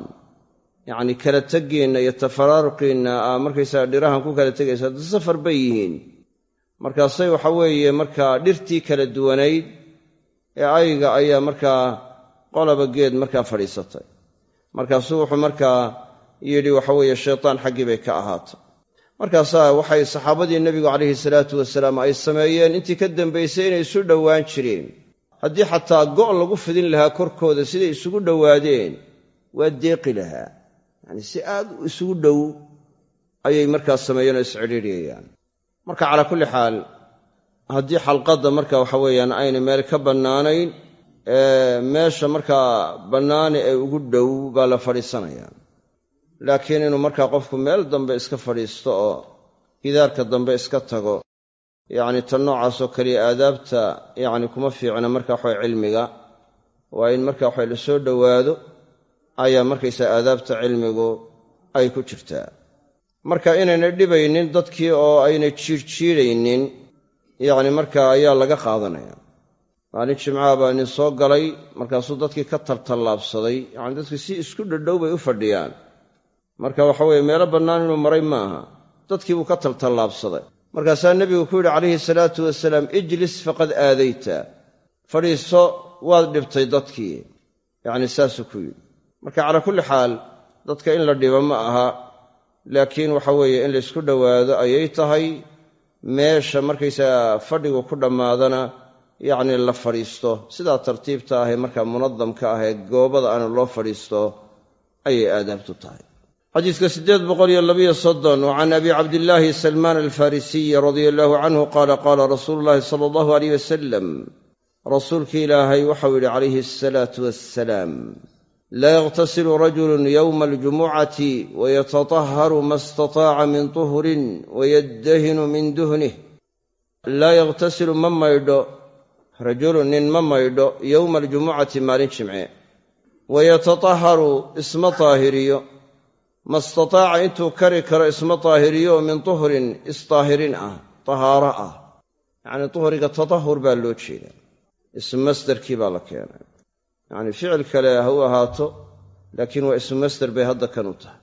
yacnii kala teggiinna iyo tafaraaruqiinna aa markaysaga dhirahan ku kala tegaysa hadda safar bay yihiin. Markaasay waxa weeye markaa dhirtii kala duwanayd ee ayga ayaa markaa qolaba geed markaa fadhiisatay. Markaasuu wuxuu markaa yidhi waxa weeye shaytaan xaggii bay ka ahaatay. Markaasaa waxay saxaabadii nebigu calayhi salaatu wasalaam ay sameeyeen intii ka dambaysay inay isu dhowaan jireen. Haddii xataa go' lagu fidin lahaa korkooda siday isugu dhowaadeen waa deeqi lahaa. Yacni si aad isugu dhow ayay markaa sameeyeen oo iscidhiidhiyayaan. Marka calaa kulli xaal haddii xalqadda marka waxa weeyaan aynay meel ka bannaanayn meesha markaa bannaani ay ugu dhow baa la fadhiisanayaa laakiin inuu markaa qofku meel dambe iska fadhiisto oo gidaarka dambe iska tago yacni tan noocaasoo kaliya aadaabta yacni kuma fiicna marka waxawe cilmiga. Waa in marka waxa la soo dhowaado ayaa markaysaa aadaabta cilmigu ay ku jirtaa. Marka inayna dhibaynin dadkii oo ayna jiirjiidhaynin yacni marka ayaa laga qaadanaya. Maalin jimcaha baa nin soo galay markaasuu dadkii ka tartallaabsaday. Yacni dadkii si isku dhadhow bay u fadhiyaan. Marka waxa weeye meelo bannaan inuu maray maaha. Dadkii buu ka taltallaabsaday markaasaa nebigu ku yidhi calayhi salaatu wasalaam ijlis faqad aadayta. Fadhiiso waad dhibtay dadkii. Yacni saasuu ku yidhi. Marka calaa kulli xaal dadka in la dhibo ma aha laakiin waxa weeye in laysku dhowaado ayay tahay meesha markaysaga fadhigu ku dhammaadana yacni la fadhiisto. Sidaa tartiibta ahee markaa munadamka ah ee goobada aanu loo fadhiisto ayay aadaabtu tahay. Xadiiska siddeed boqoliyo labiyo soddon wa abi cabdillaahi salmaan alfarisiyi radia allahu canhu qaala qaala rasuulu llahi sala allahu aleyh wasalam rasuulkii ilaahay waxau yidhi calayhi asalaatu wassalaam laa yakhtasilu rajulun yowma aljumucati wayatataharu ma istataaca min tuhurin wayaddahinu min duhnih laa yakhtasilu ma maydho rajulun nin ma maydho yowma aljumucati maalin jimce wayatataharu isma taahiriyo ma istataaca intuu kari karo isma taahiriyo min tuhrin istaahirin ah tahaaro ah yacnii tuhriga tatahur baa loo jeedaa ismu masderkii baa la keenay yacnii ficil kale ha u ahaato laakiin waa ismu masder bay hadda kan u tahay.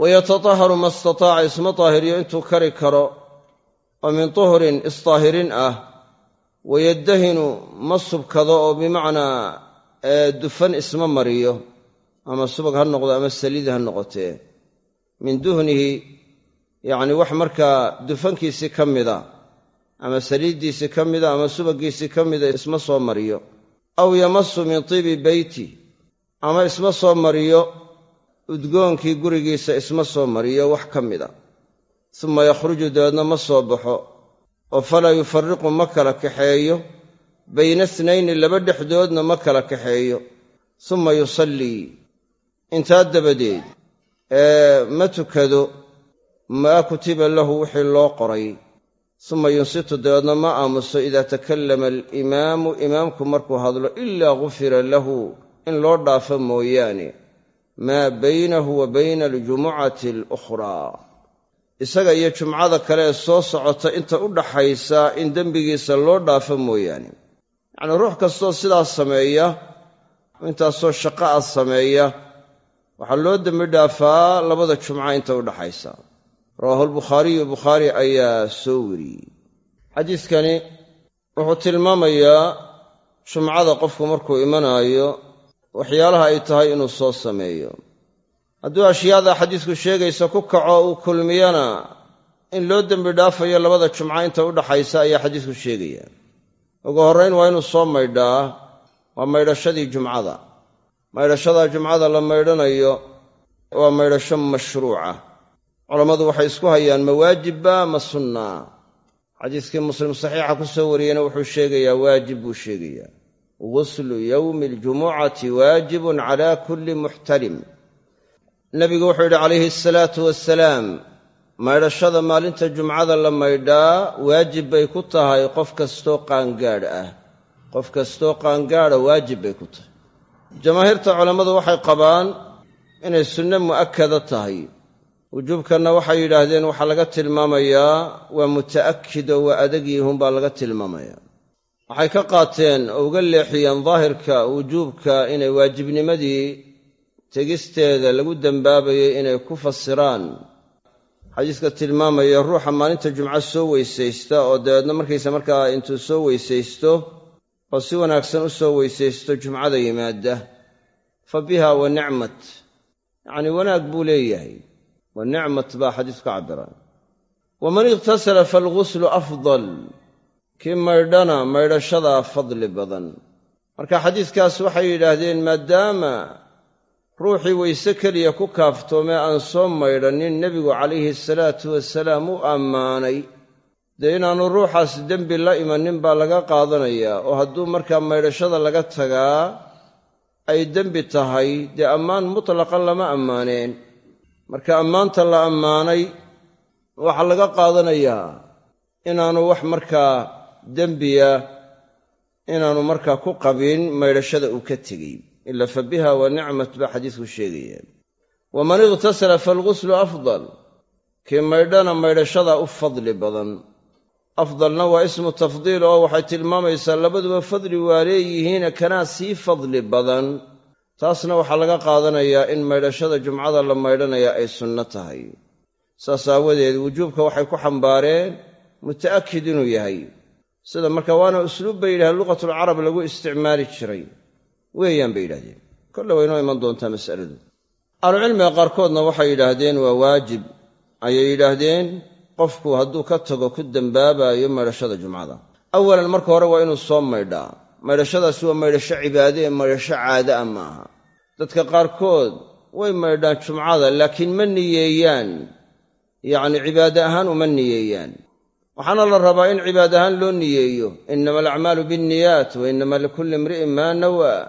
Wayatataharu ma istataaca isma taahiriyo intuu kari karo oo min tuhrin istaahirin ah wayaddahinu ma subkado oo bimacnaa dufan isma mariyo ama subag ha noqdo ama saliid ha noqotee. Min duhnihi yacni wax markaa dufankiisii ka mida ama saliiddiisii ka mida ama subaggiisii ka mida isma soo mariyo aw yamasu min tiibi beyti ama isma soo mariyo udgoonkii gurigiisa isma soo mariyo wax ka mida suma yakhruju dabeedna ma soo baxo oo falaa yufariqu ma kala kaxeeyo bayna snayni laba dhexdoodna ma kala kaxeeyo. Suma yusallii intaa dabadeed ee ma tukado maa kutiba lahu wixii loo qoray suma yunsitu dabeedna ma aamuso idaa takallama alimaamu imaamku markuu hadlo ilaa gufira lahu in loo dhaafo mooyaane maa baynahu wa bayna aljumucati alukhraa isaga iyo jumcada kale ee soo socota inta u dhaxaysa in dembigiisa loo dhaafo mooyaane yacnii ruux kastoo sidaas sameeya intaasoo shaqa ah sameeya waxaa loo dembi dhaafaa labada jumca inta u dhaxaysa rawaahu lbukhaariyu bukhaari ayaa soo weriyey xadiidkani wuxuu tilmaamayaa jumcada qofku markuu imanaayo waxyaalaha ay tahay inuu soo sameeyo. Hadduu ashyaada xadiisku sheegaysa ku kaco uu kulmiyana in loo dembi dhaafayo labada jumco inta u dhaxaysa ayaa xadiisku sheegaya. Ugu horrayn waa inuu soo maydhaa waa maydhashadii jumcada. Maydhashadaa jumcada la maydhanayo waa maydhasho mashruuca culammadu waxay isku hayaan ma waajibba ma sunna. Xadiiskii muslim saxiixa ku soo wariyeyna wuxuu sheegayaa waajib buu sheegayaa. Guslu yowmi aljumucati waajibun cala kulli muxtalim nebigu wuxuu yidhi calayhi asalaatu wasalaam maydhashada maalinta jumcada la maydhaa waajib bay ku tahay qof kastoo qaangaadh ah. Qof kastoo qaangaadha waajib bay ku tahay. Jamaahiirta culammadu waxay qabaan inay sunne mu'akkada tahay wujuubkanna waxay yidhaahdeen waxaa laga tilmaamayaa waa muta'akid oo waa adagyihiun baa laga tilmaamayaa. Waxay ka qaateen oo uga leexiyeen daahirka wujuubka inay waajibnimadii tegisteeda lagu dembaabayay inay ku fasiraan. Xadiiska tilmaamaya ruuxa maalinta jumco soo weysaysta oo dabeedna markaysa markaa intuu soo weysaysto oo si wanaagsan u soo weysaysto jumcada yimaada fa biha wa nicmat. Yacnii wanaag buu leeyahay wa nicmat baa xadiisku ka cabbiraa waman ikhtasala faalghuslu afdal. Kii maydhana maydhashadaa fadli badan. Marka xadiiskaas waxay yidhaahdeen maadaama ruuxii weyse keliya ku kaaftoomee aan soo maydhanin nebigu calayhi salaatu wasalaam u ammaanay. Dee inaannu ruuxaas dembi la imanin baa laga qaadanayaa oo hadduu markaa maydhashada laga tagaa ay dembi tahay dee ammaan mutlaqan lama ammaaneen marka ammaanta la ammaanay waxaa laga qaadanayaa inaannu wax markaa dembiya inaannu markaa ku qabin maydhashada uu ka tegey. Ila fa biha wa nicmat baa xadiisku sheegaya. Waman ikhtasala faalghuslu afdal. Kii maydhana maydhashadaa u fadli badan. Afdalna waa ismu tafdiil oo waxay tilmaamaysaa labaduba fadli waa leeyihiine kanaa sii fadli badan taasna waxaa laga qaadanayaa in maydhashada jumcada la maydhanaya ay sunno tahay. Saas aawadeed wujuubka waxay ku xambaareen muta'akid inuu yahay. Sida marka waana usluub bay yidhahdeen luqatulcarab lagu isticmaali jiray. Weeyaan bay yidhahdeen. Kolle way inoo iman doontaa mas'aladu. Ahlucilmiga qaarkoodna waxay yidhaahdeen waa waajib. Ayay yidhaahdeen qofku hadduu ka tago ku dembaabaayo maydhashada jumcada. Awalan marka hore waa inuu soo maydhaa maydhashadaasi waa maydhasho cibaade ee maydhasho caada a maaha. Dadka qaarkood way maydhaan jumcada laakiin ma niyeeyaan. Yacni cibaade ahaan uma niyeeyaan. Waxaana la rabaa in cibaad ahaan loo niyeeyo. Innama alacmaalu bianniyaat wa innama likulli imri'in maa nawaa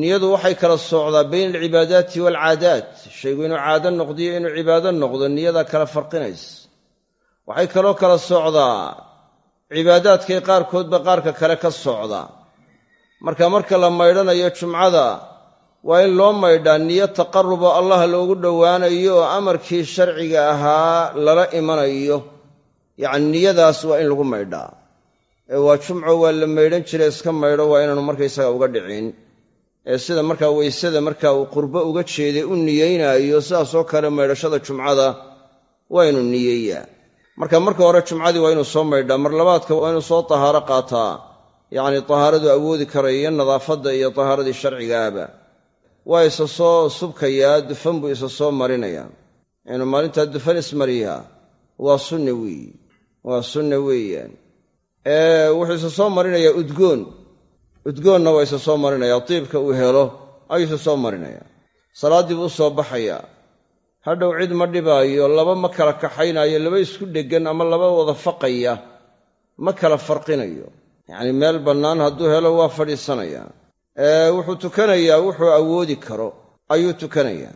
niyadu waxay kala soocdaa bayna alcibaadaati waalcaadaat shaygu inuu caado noqdiyo inuu cibaado noqdo niyadaa kala farqinaysa. Waxay kaloo kala socdaa cibaadaadkay qaarkoodba qaarka kale ka socdaa marka marka la maydhanayo jumcada waa in loo maydhaa niyo taqaruboo allah loogu dhowaanayo oo amarkii sharciga ahaa lala imanayo. Yacni niyadaas waa in lagu maydhaa. Ee waa jumco waa la maydhan jira iska maydho waa inaanu markaysaga uga dhicin. Ee sida markaa weysada markaa uu qurbo uga jeeday u niyeynaayo sidaasoo kale maydhashada jumcada waa inuu niyeeyaa marka marka hore jumcadii waa inuu soo maydhaa mar labaadka waa inuu soo tahaaro qaataa. Yacni tahaaradu awoodi karaya nadaafadda iyo tahaaradii sharcigaaba. Waa isa soo subkayaa dufan buu isa soo marinayaa inuu maalintaa dufan ismariyaa. Waa sunne weeyi waa sunne weeyaan. Wuxuu isa soo marinayaa udgoon. Udgoonna waa isa soo marinayaa tiibka uu helo ayuu isa soo marinayaa salaaddii buu u soo baxayaa hadhow cid ma dhibaayo laba ma kala kaxaynaayo laba isku dheggan ama laba wada faqaya ma kala farqinayo. Yacni meel bannaan hadduu helo waa fadhiisanayaa wuxuu tukanayaa wuxuu awoodi karo. Ayuu tukanayaa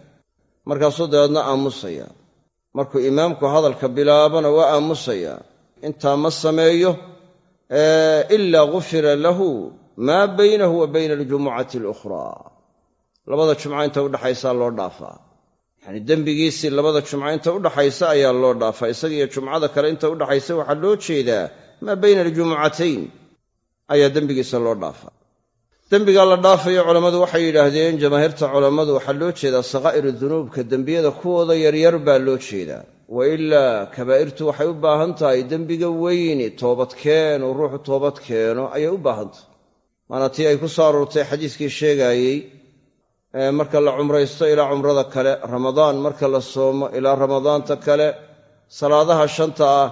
markaasuu dabeedna aamusayaa markuu imaamku hadalka bilaabana waa aamusayaa intaa ma sameeyo ilaa gufira lahu maa baynahu wa bayna aljumucati alukhraa. Labada jumco inta udhaxaysaa loo dhaafaa yacni dembigiisii labada jumco inta udhaxaysa ayaa loo dhaafaa. Isagiiyo jumcada kale inta udhaxaysa waxaa loo jeedaa maa bayna aljumucatayn ayaa dembigiisa loo dhaafaa. Dembigaa la dhaafayo culammadu waxay yidhaahdeen jamaahiirta culammadu waxaa loo jeedaa sakaa'iru dunuubka. Dembiyada kuwooda yaryar baa loo jeedaa. Wa ilaa kabaa'irtu waxay u baahan tahay dembiga weyni toobadkeen oo ruuxu toobad keeno ayay u baahan tahay. Maana tii ay ku soo aroortay xadiiskii sheegaayey marka la cumraysto ilaa cumrada kale ramadaan marka la soomo ilaa ramadaanta kale salaadaha shanta ah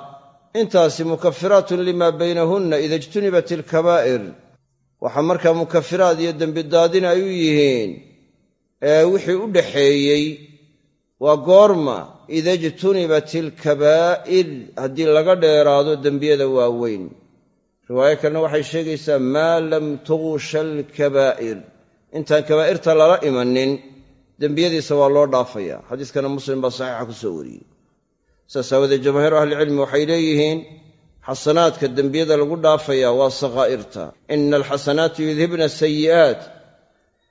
intaasi mukafiraatun limaa baynahunna ida ijtunibat ilkabaa'ir waxaa markaa mukafiraad iyo dembidaadin ay u yihiin ee wixii u dhaxeeyey waa goorma ida ijtunibat ilkabaa'ir haddii laga dheeraado dembiyada waaweyn. Riwaayo kalena waxay sheegaysaa maa lam tugsha alkabaa'ir intaan kabaa'irta lala imanin dembiyadiisa waa loo dhaafaya. Xadiiskana muslim baa saxiixa ku soo wariyey. Saas aawadeed jamaahiiru ahlicilmi waxay leeyihiin xasanaadka dembiyada lagu dhaafaya waa sakhaa'irta ina alxasanaati yudhibna sayi'aat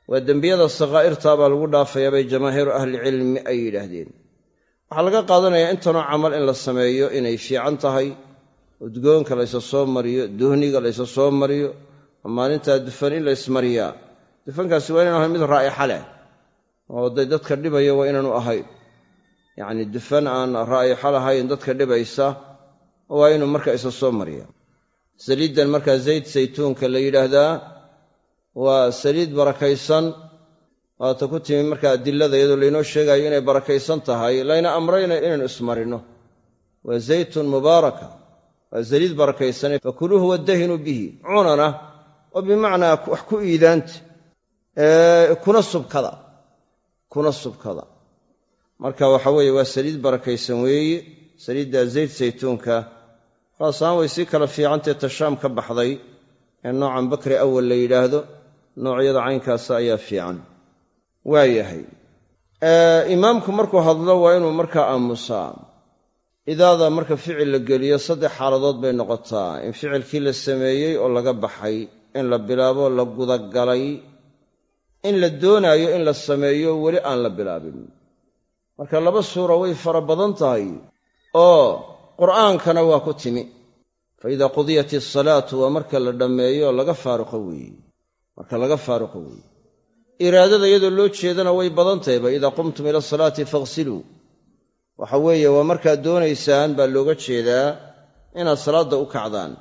waa dembiyada sakhaa'irta baa lagu dhaafayaa bay jamaahiiru ahlicilmi ay yidhaahdeen. Waxaa laga qaadanayaa intanoo camal in la sameeyo inay fiican tahay udgoonka laysa soo mariyo duhniga laysa soo mariyo maalintaa dufan in la ysmariyaa dufankaasi waa inaanu ahayn mid raa'ixa leh oo day dadka dhibaya waa inaanu ahayn yacni dufan aan raa'ixa lahayn dadka dhibaysa waa inuu marka isa soo mariya saliiddan markaa zayd saytuunka la yidhaahdaa waa saliid barakaysan. Waata ku timi markaa adilada iyadoo laynoo sheegayo inay barakaysan tahay layna amrayna inaynu ismarino. Waa zaytun mubaaraka waa saliid barakaysane fakuluuhu waddahinuu bihi cunana oo bimacnaa wax ku iidaanta kuna subkada. Kuna subkada. Marka waxa weeye waa saliid barakaysan weeye saliidda zayd saytuunka khaas ahaan way sii kala fiicantae tashaam ka baxday ee noocan bakri awal la yidhaahdo. Noocyada caynkaasa ayaa fiican. Waayahay imaamku markuu hadlo waa inuu markaa aamusaa. Idaada marka ficil la geliyo saddex xaaladood bay noqotaa. In ficilkii la sameeyey oo laga baxay in la bilaabo la gudagalay in la doonaayo in la sameeyo weli aan la bilaabin. Marka laba suura way fara badan tahay oo qur'aankana waa ku timi. Fa idaa qudiyat isalaatu waa marka la dhammeeyo laga faaruqo weeye marka laga faaruqo weeye iraadada iyadoo loo jeedana way badan tahayba idaa qumtum ila asalaati faghsiluu waxa weeye waa markaad doonaysaan baa looga jeedaa inaad salaadda u kacdaan.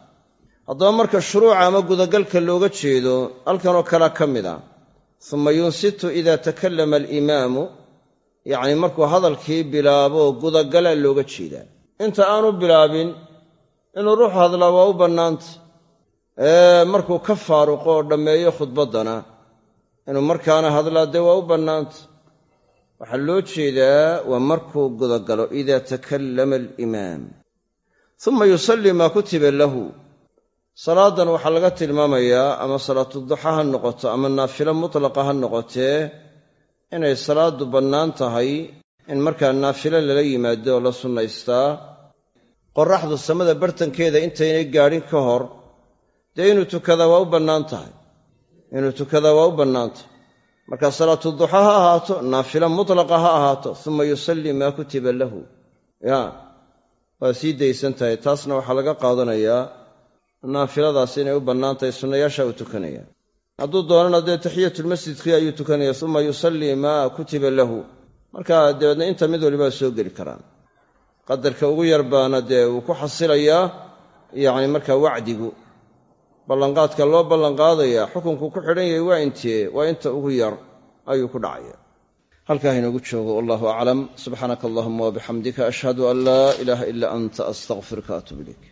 Haddaba marka shuruuca ama gudagalka looga jeedo halkanoo kalea ka mid a uma yunsitu ida takallama alimaamu yacni markuu hadalkii bilaabo gudagalaa looga jeedaa. Inta aanu bilaabin inuu ruuxu hadlaa waa u bannaanta. Markuu ka faaruqo oo dhammeeyo khudbaddana inuu markaana hadlaa dee waa u bannaanta. Waxaa loo jeedaa waa markuu gudagalo ida takallama alimaam. Uma yusallii maa kutiba lahu salaadan waxaa laga tilmaamayaa ama salaatuduxa ha noqoto ama naafilo mutlaqa ha noqotee inay salaaddu bannaan tahay in markaa naafilo lala yimaado oo la sunnaystaa. Qoraxdu samada bartankeeda intaynay gaadhin ka hor dee inuu tukadaa waa u bannaan tahay? Inuu tukadaa waa u bannaan tahay. Marka salaatu duxa ha ahaato naafilo mutlaqa ha ahaato uma yusallii maa kutiba lahu. Ya waa sii daysan tahay. Taasna waxaa laga qaadanayaa naafiladaas inay u bannaan tahay sunnayaasha uu tukanaya. Hadduu doonana dee taxiyatulmasjidkii ayuu tukanaya uma yusallii maa kutiba lahu. Marka dabeedna inta mid walibaa soo geli karaan. Qadarka ugu yar baana dee uu ku xasilayaa yacni markaa wacdigu. Ballanqaadka loo ballanqaadayaa xukunku ku xidhan yahay waa intee waa inta ugu yar ayuu ku dhacaya. Halkaa inoogu joogo wallahu aclam. Subxaanaka allahuma wabixamdika ashhadu an laa ilaaha ilaa anta astaqfiruka atub ilayk